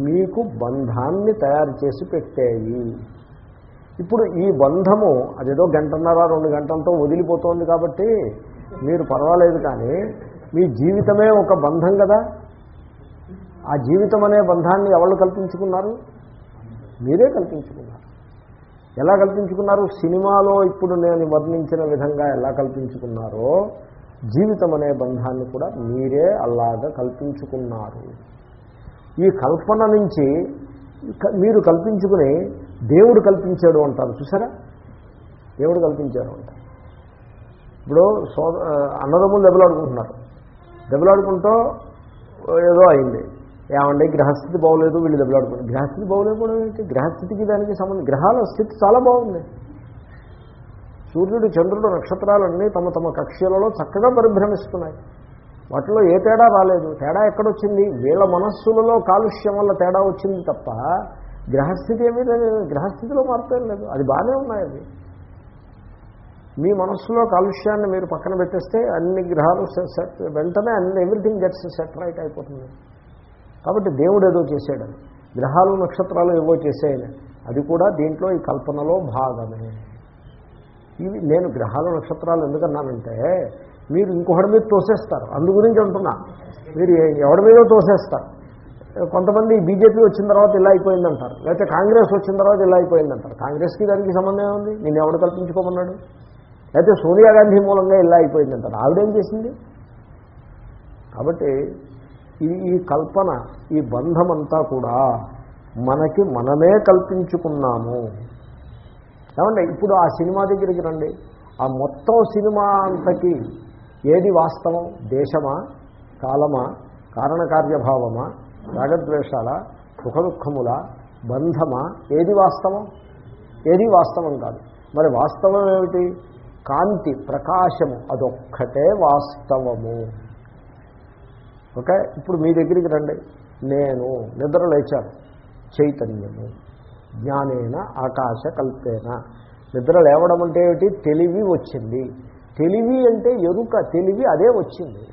మీకు బంధాన్ని తయారు చేసి పెట్టేవి ఇప్పుడు ఈ బంధము అదేదో గంటన్నర రెండు గంటలతో వదిలిపోతోంది కాబట్టి మీరు పర్వాలేదు కానీ మీ జీవితమే ఒక బంధం కదా. ఆ జీవితం అనే బంధాన్ని ఎవరు కల్పించుకున్నారు? మీరే కల్పించుకున్నారు. ఎలా కల్పించుకున్నారు? సినిమాలో ఇప్పుడు నేను వర్ణించిన విధంగా ఎలా కల్పించుకున్నారో జీవితం అనే బంధాన్ని కూడా మీరే అలాగా కల్పించుకున్నారు. ఈ కల్పన నుంచి మీరు కల్పించుకుని దేవుడు కల్పించాడు అంటారు. చూసారా? దేవుడు కల్పించాడు అంటారు. ఇప్పుడు సో అన్నదమ్ములు దెబ్బలాడుకుంటున్నారు. దెబ్బలాడుకుంటూ ఏదో అయింది. ఏమండి గ్రహస్థితి బాగోలేదు వీళ్ళు దెబ్బలాడుకున్నారు గ్రహస్థితి బాగోలేకపోవడం ఏంటి? గ్రహస్థితికి దానికి సంబంధం గ్రహాల స్థితి చాలా బాగుంది. సూర్యుడు చంద్రుడు నక్షత్రాలన్నీ తమ తమ కక్ష్యలలో చక్కగా పరిభ్రమిస్తున్నాయి. వాటిలో ఏ తేడా రాలేదు. తేడా ఎక్కడొచ్చింది? వీళ్ళ మనస్సులలో కాలుష్యం వల్ల తేడా వచ్చింది తప్ప గ్రహస్థితి ఏమీ లేదు. గ్రహస్థితిలో మార్పేం లేదు. అది బాగానే ఉన్నాయి అది మీ మనస్సులో కాలుష్యాన్ని మీరు పక్కన పెట్టేస్తే అన్ని గ్రహాలు సెట్ వెంటనే అన్ని ఎవ్రీథింగ్ గెట్స్ సెట్ రైట్ అయిపోతుంది. కాబట్టి దేవుడు ఏదో చేశాడని గ్రహాలు నక్షత్రాలు ఏవో చేశాయని. అది కూడా దీంట్లో ఈ కల్పనలో భాగమే. ఇవి నేను గ్రహాలు నక్షత్రాలు ఎందుకన్నానంటే మీరు ఇంకొకటి మీద తోసేస్తారు. అందు గురించి అంటున్నా. మీరు ఎవడి మీదో తోసేస్తారు. కొంతమంది బీజేపీ వచ్చిన తర్వాత ఇలా అయిపోయిందంటారు. లేకపోతే కాంగ్రెస్ వచ్చిన తర్వాత ఇలా అయిపోయిందంటారు. కాంగ్రెస్కి దానికి సంబంధం ఏముంది? నేను ఎవడు కల్పించుకోమన్నాడు? లేకపోతే సోనియా గాంధీ మూలంగా ఇలా అయిపోయిందంటారు. ఆవిడేం చేసింది? కాబట్టి ఈ ఈ కల్పన ఈ బంధమంతా కూడా మనకి మనమే కల్పించుకున్నాము. ఏమంటే ఇప్పుడు ఆ సినిమా దగ్గరికి రండి. ఆ మొత్తం సినిమా అంతకి ఏది వాస్తవం? దేశమా? కాలమా? కారణకార్యభావమా? రాగద్వేషాల? సుఖదుఖముల? బంధమా? ఏది వాస్తవం? ఏది వాస్తవం కాదు. మరి వాస్తవం ఏమిటి? కాంతి ప్రకాశము అదొక్కటే వాస్తవము. ఓకే? ఇప్పుడు మీ దగ్గరికి రండి. నేను నిద్ర లేచాను. చైతన్యము జ్ఞానేన ఆకాశ కల్పేన నిద్ర లేవడం అంటే ఏమిటి? తెలివి వచ్చింది. తెలివి అంటే ఎరుక తెలివి అదే వచ్చింది.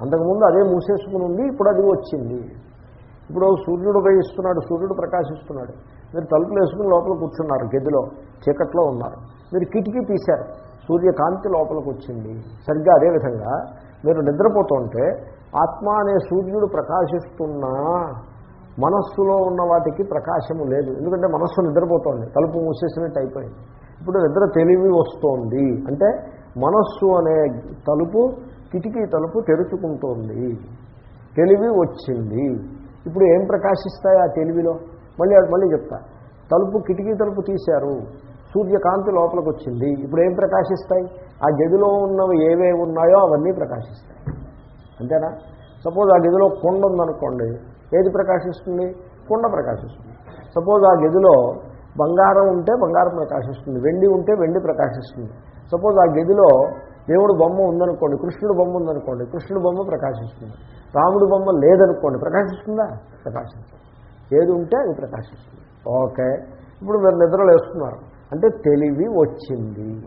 అంతకుముందు అదే మూసేసుకుని ఉంది ఇప్పుడు అది వచ్చింది. ఇప్పుడు సూర్యుడు ఉదయిస్తున్నాడు సూర్యుడు ప్రకాశిస్తున్నాడు. మీరు తలుపులు వేసుకుని లోపల కూర్చున్నారు గదిలో చీకట్లో ఉన్నారు. మీరు కిటికీ తీశారు సూర్యకాంతి లోపలికి వచ్చింది. సరిగ్గా అదేవిధంగా మీరు నిద్రపోతుంటే ఆత్మ అనే సూర్యుడు ప్రకాశిస్తున్నా మనస్సులో ఉన్న వాటికి ప్రకాశము లేదు. ఎందుకంటే మనస్సు నిద్రపోతోంది. తలుపు మూసేసినట్టు అయిపోయింది. ఇప్పుడు నిద్ర తెలివి వస్తోంది. అంటే మనస్సు అనే తలుపు కిటికీ తలుపు తెరుచుకుంటోంది. తెలివి వచ్చింది. ఇప్పుడు ఏం ప్రకాశిస్తాయి ఆ తెలివిలో? మళ్ళీ మళ్ళీ చెప్తా. తలుపు కిటికీ తలుపు తీశారు. సూర్యకాంతి లోపలికి వచ్చింది ఇప్పుడు ఏం ప్రకాశిస్తాయి? ఆ గదిలో ఉన్నవి ఏవే ఉన్నాయో అవన్నీ ప్రకాశిస్తాయి. అంతేనా? సపోజ్ ఆ గదిలో కొండ ఉందనుకోండి ఏది ప్రకాశిస్తుంది? కొండ ప్రకాశిస్తుంది. సపోజ్ ఆ గదిలో బంగారం ఉంటే బంగారం ప్రకాశిస్తుంది వెండి ఉంటే వెండి ప్రకాశిస్తుంది. సపోజ్ ఆ గదిలో దేవుడు బొమ్మ ఉందనుకోండి కృష్ణుడు బొమ్మ ఉందనుకోండి కృష్ణుడు బొమ్మ ప్రకాశిస్తుంది. రాముడు బొమ్మ లేదనుకోండి ప్రకాశిస్తుందా? ప్రకాశిస్తుంది. ఏది ఉంటే అది ప్రకాశిస్తుంది. ఓకే. ఇప్పుడు మీరు నిద్రలు వేస్తున్నారు అంటే తెలివి వచ్చింది.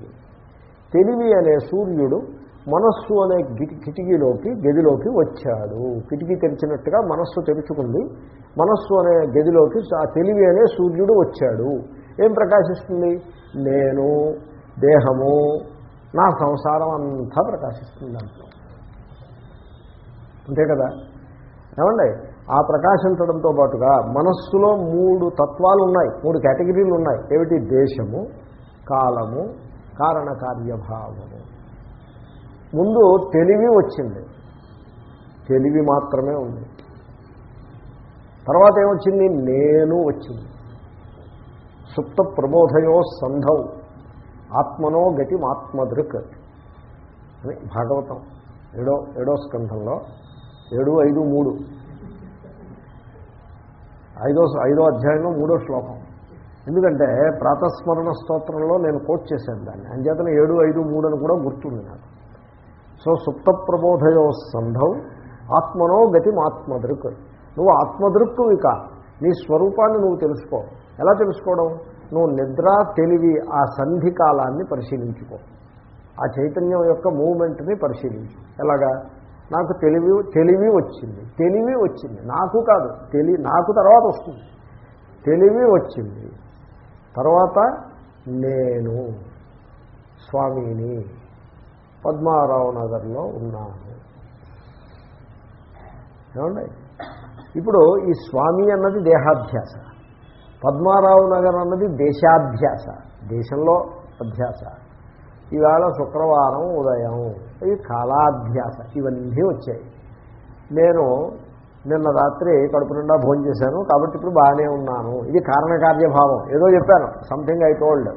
తెలివి అనే సూర్యుడు మనస్సు అనే కిటికీలోకి గదిలోకి వచ్చాడు. కిటికీ తెరిచినట్టుగా మనస్సు తెరుచుకుంది. మనస్సు అనే గదిలోకి ఆ తెలివి అనే సూర్యుడు వచ్చాడు. ఏం ప్రకాశిస్తుంది? నేను దేహము. నా సంసారం అంతా ప్రకాశిస్తుంది దాంట్లో. అంతే కదా? ఏమండి? ఆ ప్రకాశించడంతో పాటుగా మనస్సులో మూడు తత్వాలు ఉన్నాయి. మూడు కేటగిరీలు ఉన్నాయి. ఏమిటి? దేశము కాలము కారణకార్యభావము. ముందు తెలివి వచ్చింది. తెలివి మాత్రమే ఉంది. తర్వాత ఏమొచ్చింది? నేను వచ్చింది. సుప్త ప్రబోధయో సంధౌ ఆత్మనో గతి ఆత్మదృక్ అని భాగవతం. ఏడో ఏడో స్కంధంలో ఏడు ఐదు మూడు. ఐదో ఐదో అధ్యాయంలో మూడో శ్లోకం. ఎందుకంటే ప్రాతస్మరణ స్తోత్రంలో నేను కోట్ చేశాను దాన్ని. అంచేతన ఏడు ఐదు మూడు అని కూడా గుర్తుంది నాకు. సో సుప్త ప్రబోధయో సంధౌ ఆత్మనో గతి ఆత్మదృక్ నువ్వు ఆత్మదృక్కువి కా నీ స్వరూపాన్ని నువ్వు తెలుసుకో. ఎలా తెలుసుకోవడం? నువ్వు నిద్ర తెలివి ఆ సంధి కాలాన్ని పరిశీలించుకో. ఆ చైతన్యం యొక్క మూమెంట్ని పరిశీలించు. ఎలాగా? నాకు తెలివి తెలివి వచ్చింది. తెలివి వచ్చింది. నాకు కాదు. తెలి నాకు తర్వాత వస్తుంది. తెలివి వచ్చింది. తర్వాత నేను స్వామిని. పద్మారావు నగర్లో ఉన్నాను. ఏమండి? ఇప్పుడు ఈ స్వామి అన్నది దేహాధ్యాస పద్మారావు నగర్ అన్నది దేశాధ్యాస దేశంలో అధ్యాస ఈవేళ శుక్రవారం ఉదయం ఇది కాలాధ్యాస ఇవన్నీ వచ్చాయి. నేను నిన్న రాత్రి కడుపు నిండా భోజనం చేశాను. కాబట్టి ఇప్పుడు బాగానే ఉన్నాను. ఇది కారణకార్యభావం. ఏదో చెప్పాను. Something I told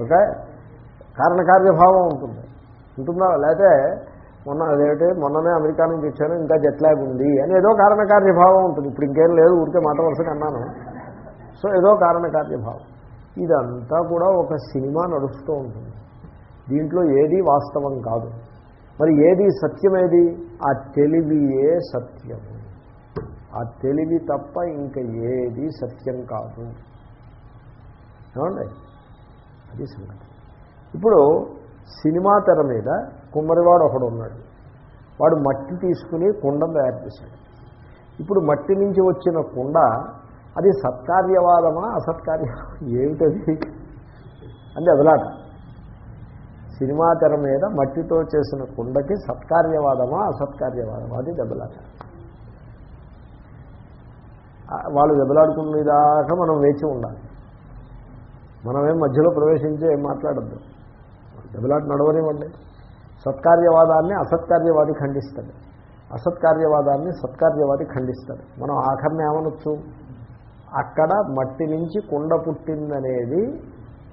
okay? కారణకార్యభావం ఉంటుంది. ఉంటుందా? లేకపోతే మొన్న అదేంటి మొన్ననే అమెరికా నుంచి వచ్చాను ఇంకా జట్లాగ్ ఉంది అని ఏదో కారణకార్యభావం ఉంటుంది. ఇప్పుడు ఇంకేం లేదు ఊరికే మాట వరుసగా అన్నాను సో ఏదో కారణకార్యభావం ఇదంతా కూడా ఒక సినిమా నడుస్తూ ఉంటుంది. దీంట్లో ఏది వాస్తవం కాదు. మరి ఏది సత్యమేది? ఆ తెలివియే సత్యం. ఆ తెలివి తప్ప ఇంకా ఏది సత్యం కాదు. ఏమండి? అది సంగతి. ఇప్పుడు సినిమా తెర మీద కుమ్మరివాడు ఒకడు ఉన్నాడు వాడు మట్టి తీసుకుని కుండను తయారు చేశాడు. ఇప్పుడు మట్టి నుంచి వచ్చిన కుండ అది సత్కార్యవాదమా అసత్కార్య ఏమిటది? అంటే అదలాట సినిమా తెర మీద మట్టితో చేసిన కుండకి సత్కార్యవాదమా అసత్కార్యవాదమా? అది దెబ్బలాట. వాళ్ళు దెబ్బలాడుకునేదాకా మనం వేచి ఉండాలి. మనమేం మధ్యలో ప్రవేశించి ఏం మాట్లాడద్దు. దెబ్బలాట నడవనివ్వండి. సత్కార్యవాదాన్ని అసత్కార్యవాది ఖండిస్తాడు అసత్కార్యవాదాన్ని సత్కార్యవాది ఖండిస్తాడు మనం ఆఖరిని ఏమనొచ్చు? అక్కడ మట్టి నుంచి కుండ పుట్టిందనేది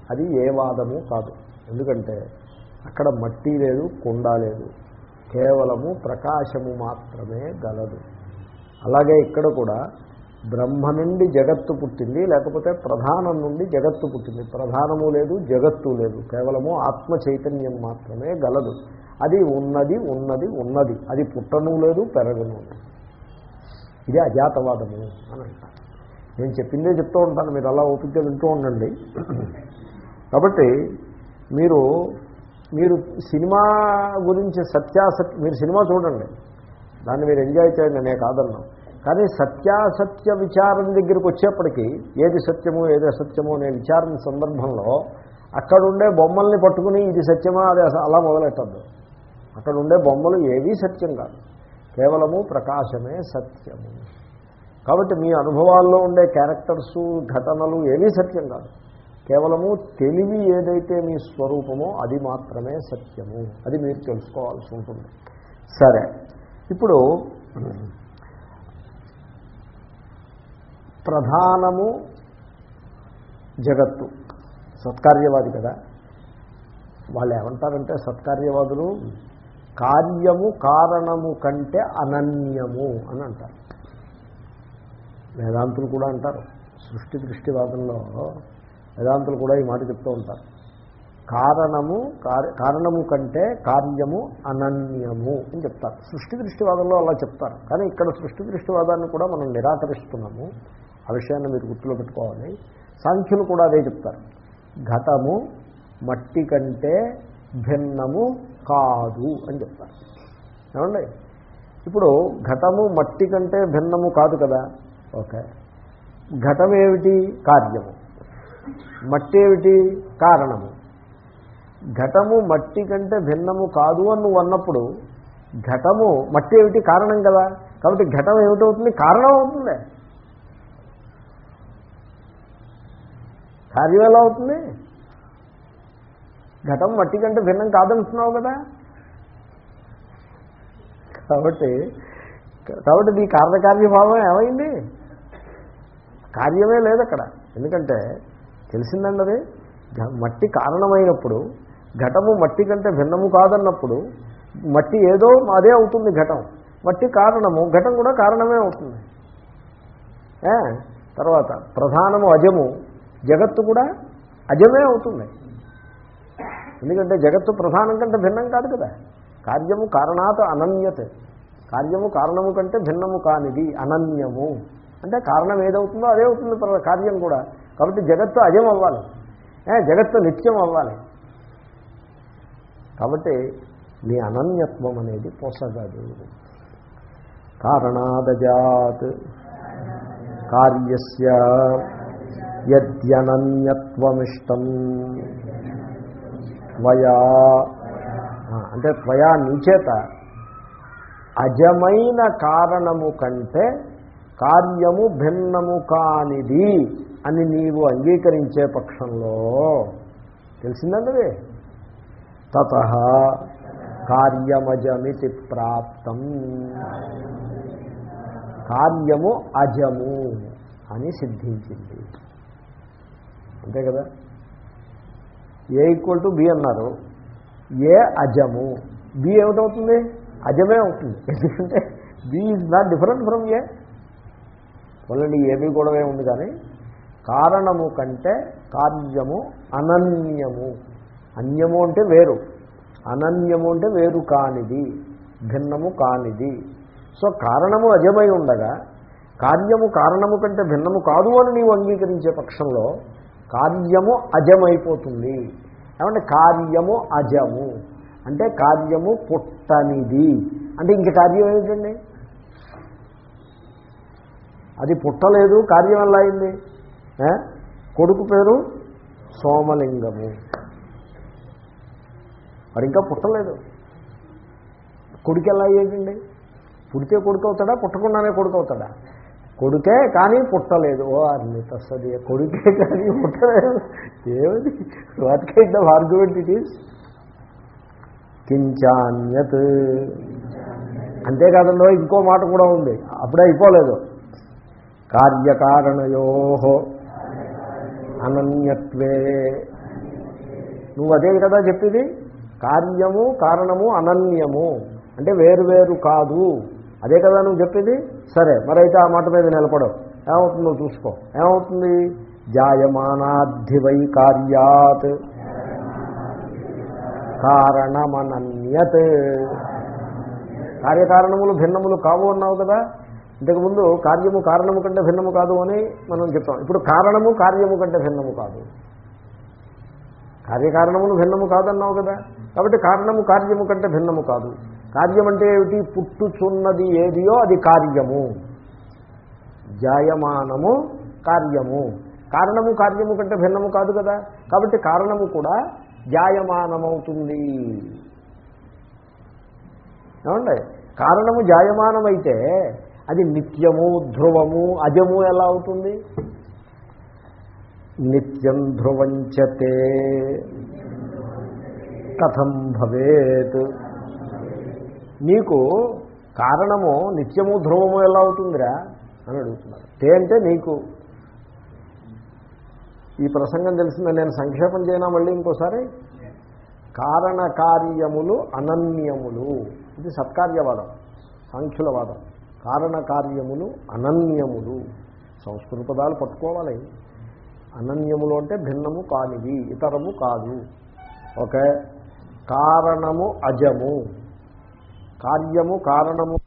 అది ఏ వాదము కాదు. ఎందుకంటే అక్కడ మట్టి లేదు కుండ లేదు. కేవలము ప్రకాశము మాత్రమే గలదు. అలాగే ఇక్కడ కూడా బ్రహ్మ నుండి జగత్తు పుట్టింది లేకపోతే ప్రధానం నుండి జగత్తు పుట్టింది. ప్రధానము లేదు జగత్తు లేదు. కేవలము ఆత్మ చైతన్యం మాత్రమే గలదు. అది ఉన్నది ఉన్నది ఉన్నది. అది పుట్టను లేదు పెరగను లేదు. ఇది అజాతవాదము అని అంటారు. నేను చెప్పిందే చెప్తూ ఉంటాను మీరు అలా ఓపిక వింటూ ఉండండి. కాబట్టి మీరు మీరు సినిమా గురించి సత్యాసత్ మీరు సినిమా చూడండి. దాన్ని మీరు ఎంజాయ్ చేయండి నేను కాదన్నాం కానీ సత్యాసత్య విచారం దగ్గరికి వచ్చేప్పటికీ ఏది సత్యము ఏది అసత్యము అనే విచారణ సందర్భంలో అక్కడుండే బొమ్మల్ని పట్టుకుని ఇది సత్యమా అది అలా మొదలెట్టద్దు. అక్కడుండే బొమ్మలు ఏవీ సత్యం కాదు. కేవలము ప్రకాశమే సత్యము. కాబట్టి మీ అనుభవాల్లో ఉండే క్యారెక్టర్సు ఘటనలు ఏవీ సత్యం కాదు. కేవలము తెలివి ఏదైతే మీ స్వరూపమో అది మాత్రమే సత్యము. అది మీరు తెలుసుకోవాల్సి ఉంటుంది. సరే. ఇప్పుడు ప్రధానము జగత్తు. సత్కార్యవాది కదా. వాళ్ళు ఏమంటారంటే సత్కార్యవాదులు కార్యము కారణము కంటే అనన్యము అని అంటారు. వేదాంతులు కూడా అంటారు. సృష్టి దృష్టివాదంలో వేదాంతులు కూడా ఈ మాట చెప్తూ ఉంటారు. కారణము కారణము కంటే కార్యము అనన్యము అని చెప్తారు. సృష్టి దృష్టివాదంలో అలా చెప్తారు. కానీ ఇక్కడ సృష్టి దృష్టివాదాన్ని కూడా మనం నిరాకరిస్తున్నాము. ఆ విషయాన్ని మీరు గుర్తులో పెట్టుకోవాలి. సాంఖ్యులు కూడా అదే చెప్తారు. ఘటము మట్టి కంటే భిన్నము కాదు అని చెప్తారు. ఏమండి? ఇప్పుడు ఘటము మట్టి కంటే భిన్నము కాదు కదా? ఓకే. ఘటం ఏమిటి? కార్యము. మట్టి ఏమిటి? కారణము. ఘటము మట్టి కంటే భిన్నము కాదు అని నువ్వు అన్నప్పుడు ఘటము మట్టి ఏమిటి? కారణం కదా. కాబట్టి ఘటం ఏమిటవుతుంది కారణం అవుతుంది. కార్యం ఎలా అవుతుంది? ఘటం మట్టి కంటే భిన్నం కాదంటున్నావు కదా? కాబట్టి కాబట్టి నీ కారణకార్యభావం ఏమైంది? కార్యమే లేదు అక్కడ. ఎందుకంటే తెలిసిందండి అది మట్టి కారణమైనప్పుడు ఘటము మట్టి కంటే భిన్నము కాదన్నప్పుడు మట్టి ఏదో అదే అవుతుంది ఘటం. మట్టి కారణము ఘటం కూడా కారణమే అవుతుంది. తర్వాత ప్రధానము అజము. జగత్తు కూడా అజమే అవుతుంది. ఎందుకంటే జగత్తు ప్రధానం కంటే భిన్నం కాదు కదా. కార్యము కారణాత్ అనన్యత. కార్యము కారణము కంటే భిన్నము కానిది అనన్యము. అంటే కారణం ఏదవుతుందో అదే అవుతుంది ప్ర- కార్యం కూడా. కాబట్టి జగత్తు అజం అవ్వాలి జగత్తు నిత్యం అవ్వాలి కాబట్టి నీ అనన్యత్వం అనేది పోసగదు. కారణాదజాత్. కార్యస్య యద్యనన్యత్వమిష్టం. త్వయా. అంటే త్వయా నీచేత అజమైన కారణము కంటే కార్యము భిన్నము కానిది అని నీవు అంగీకరించే పక్షంలో తెలిసిందండి? తత కార్యమజమితి ప్రాప్తం. కార్యము అజము అని సిద్ధించింది. అంతే కదా? ఏ ఈక్వల్ టు బి అన్నారు. ఏ అజము. బి ఏమిటవుతుంది? అజమే అవుతుంది. ఎందుకంటే B is not different from A వాళ్ళని ఏమీ గొడవే ఉంది కానీ కారణము కంటే కార్యము అనన్యము. అన్యము అంటే వేరు. అనన్యము అంటే వేరు కానిది. భిన్నము కానిది. సో కారణము అజమై ఉండగా కార్యము కారణము కంటే భిన్నము కాదు అని నీవు అంగీకరించే పక్షంలో కార్యము అజమైపోతుంది. ఏమంటే కార్యము అజము. అంటే కార్యము పుట్టనిది. అంటే ఇంక కార్యం ఏమిటండి? అది పుట్టలేదు కార్యం ఎలా అయింది? కొడుకు పేరు సోమలింగము. వాడు ఇంకా పుట్టలేదు. కొడుకు ఎలా అయ్యేటండి పుడితే కొడుకు అవుతాడా? పుట్టకుండానే కొడుకు అవుతాడా? కొడుకే కానీ పుట్టలేదు. ఓ అన్ని తస్సది. కొడుకే కానీ పుట్టలేదు. ఏమిటి what kind of argument it is కించాన్యత్. అంతేకాదంలో ఇంకో మాట కూడా ఉంది. అప్పుడే అయిపోలేదు. కార్యకారణయో అనన్యత్వే. నువ్వు అదే కదా చెప్పింది? కార్యము కారణము అనన్యము. అంటే వేరు వేరు కాదు. అదే కదా నువ్వు చెప్పేది? సరే మరైతే ఆ మాట మీద నిలబడవు. ఏమవుతుందో చూసుకో. ఏమవుతుంది? జాయమానాధివై కార్యాత్ కారణమనన్యత్. కార్యకారణములు భిన్నములు కావు అన్నావు కదా? ఇంతకుముందు కార్యము కారణము కంటే భిన్నము కాదు అని మనం చెప్తాం. ఇప్పుడు కారణము కార్యము కంటే భిన్నము కాదు. కార్యకారణములు భిన్నము కాదన్నావు కదా? కాబట్టి కారణము కార్యము కంటే భిన్నము కాదు. కార్యం అంటే ఏమిటి? పుట్టుచున్నది ఏదియో అది కార్యము. జాయమానము కార్యము. కారణము కార్యము కంటే భిన్నము కాదు కదా. కాబట్టి కారణము కూడా జాయమానమవుతుంది. ఏమండి? కారణము జాయమానమైతే అది నిత్యము ధ్రువము అజము ఎలా అవుతుంది? నిత్యం ధ్రువంచతే. కథం భవేత్. నీకు కారణము నిత్యము ధ్రువము ఎలా అవుతుందిరా? అని అడుగుతున్నారు. తే అంటే నీకు. ఈ ప్రసంగం తెలిసిందని నేను సంక్షేపం చేయనా మళ్ళీ ఇంకోసారి? కారణకార్యములు అనన్యములు. ఇది సత్కార్యవాదం సాంఖ్యుల వాదం. కారణకార్యములు అనన్యములు. సంస్కృత పదాలు పట్టుకోవాలి. అనన్యములు అంటే భిన్నము కానివి ఇతరము కాదు. ఓకే? కారణము అజము. కార్యము కారణము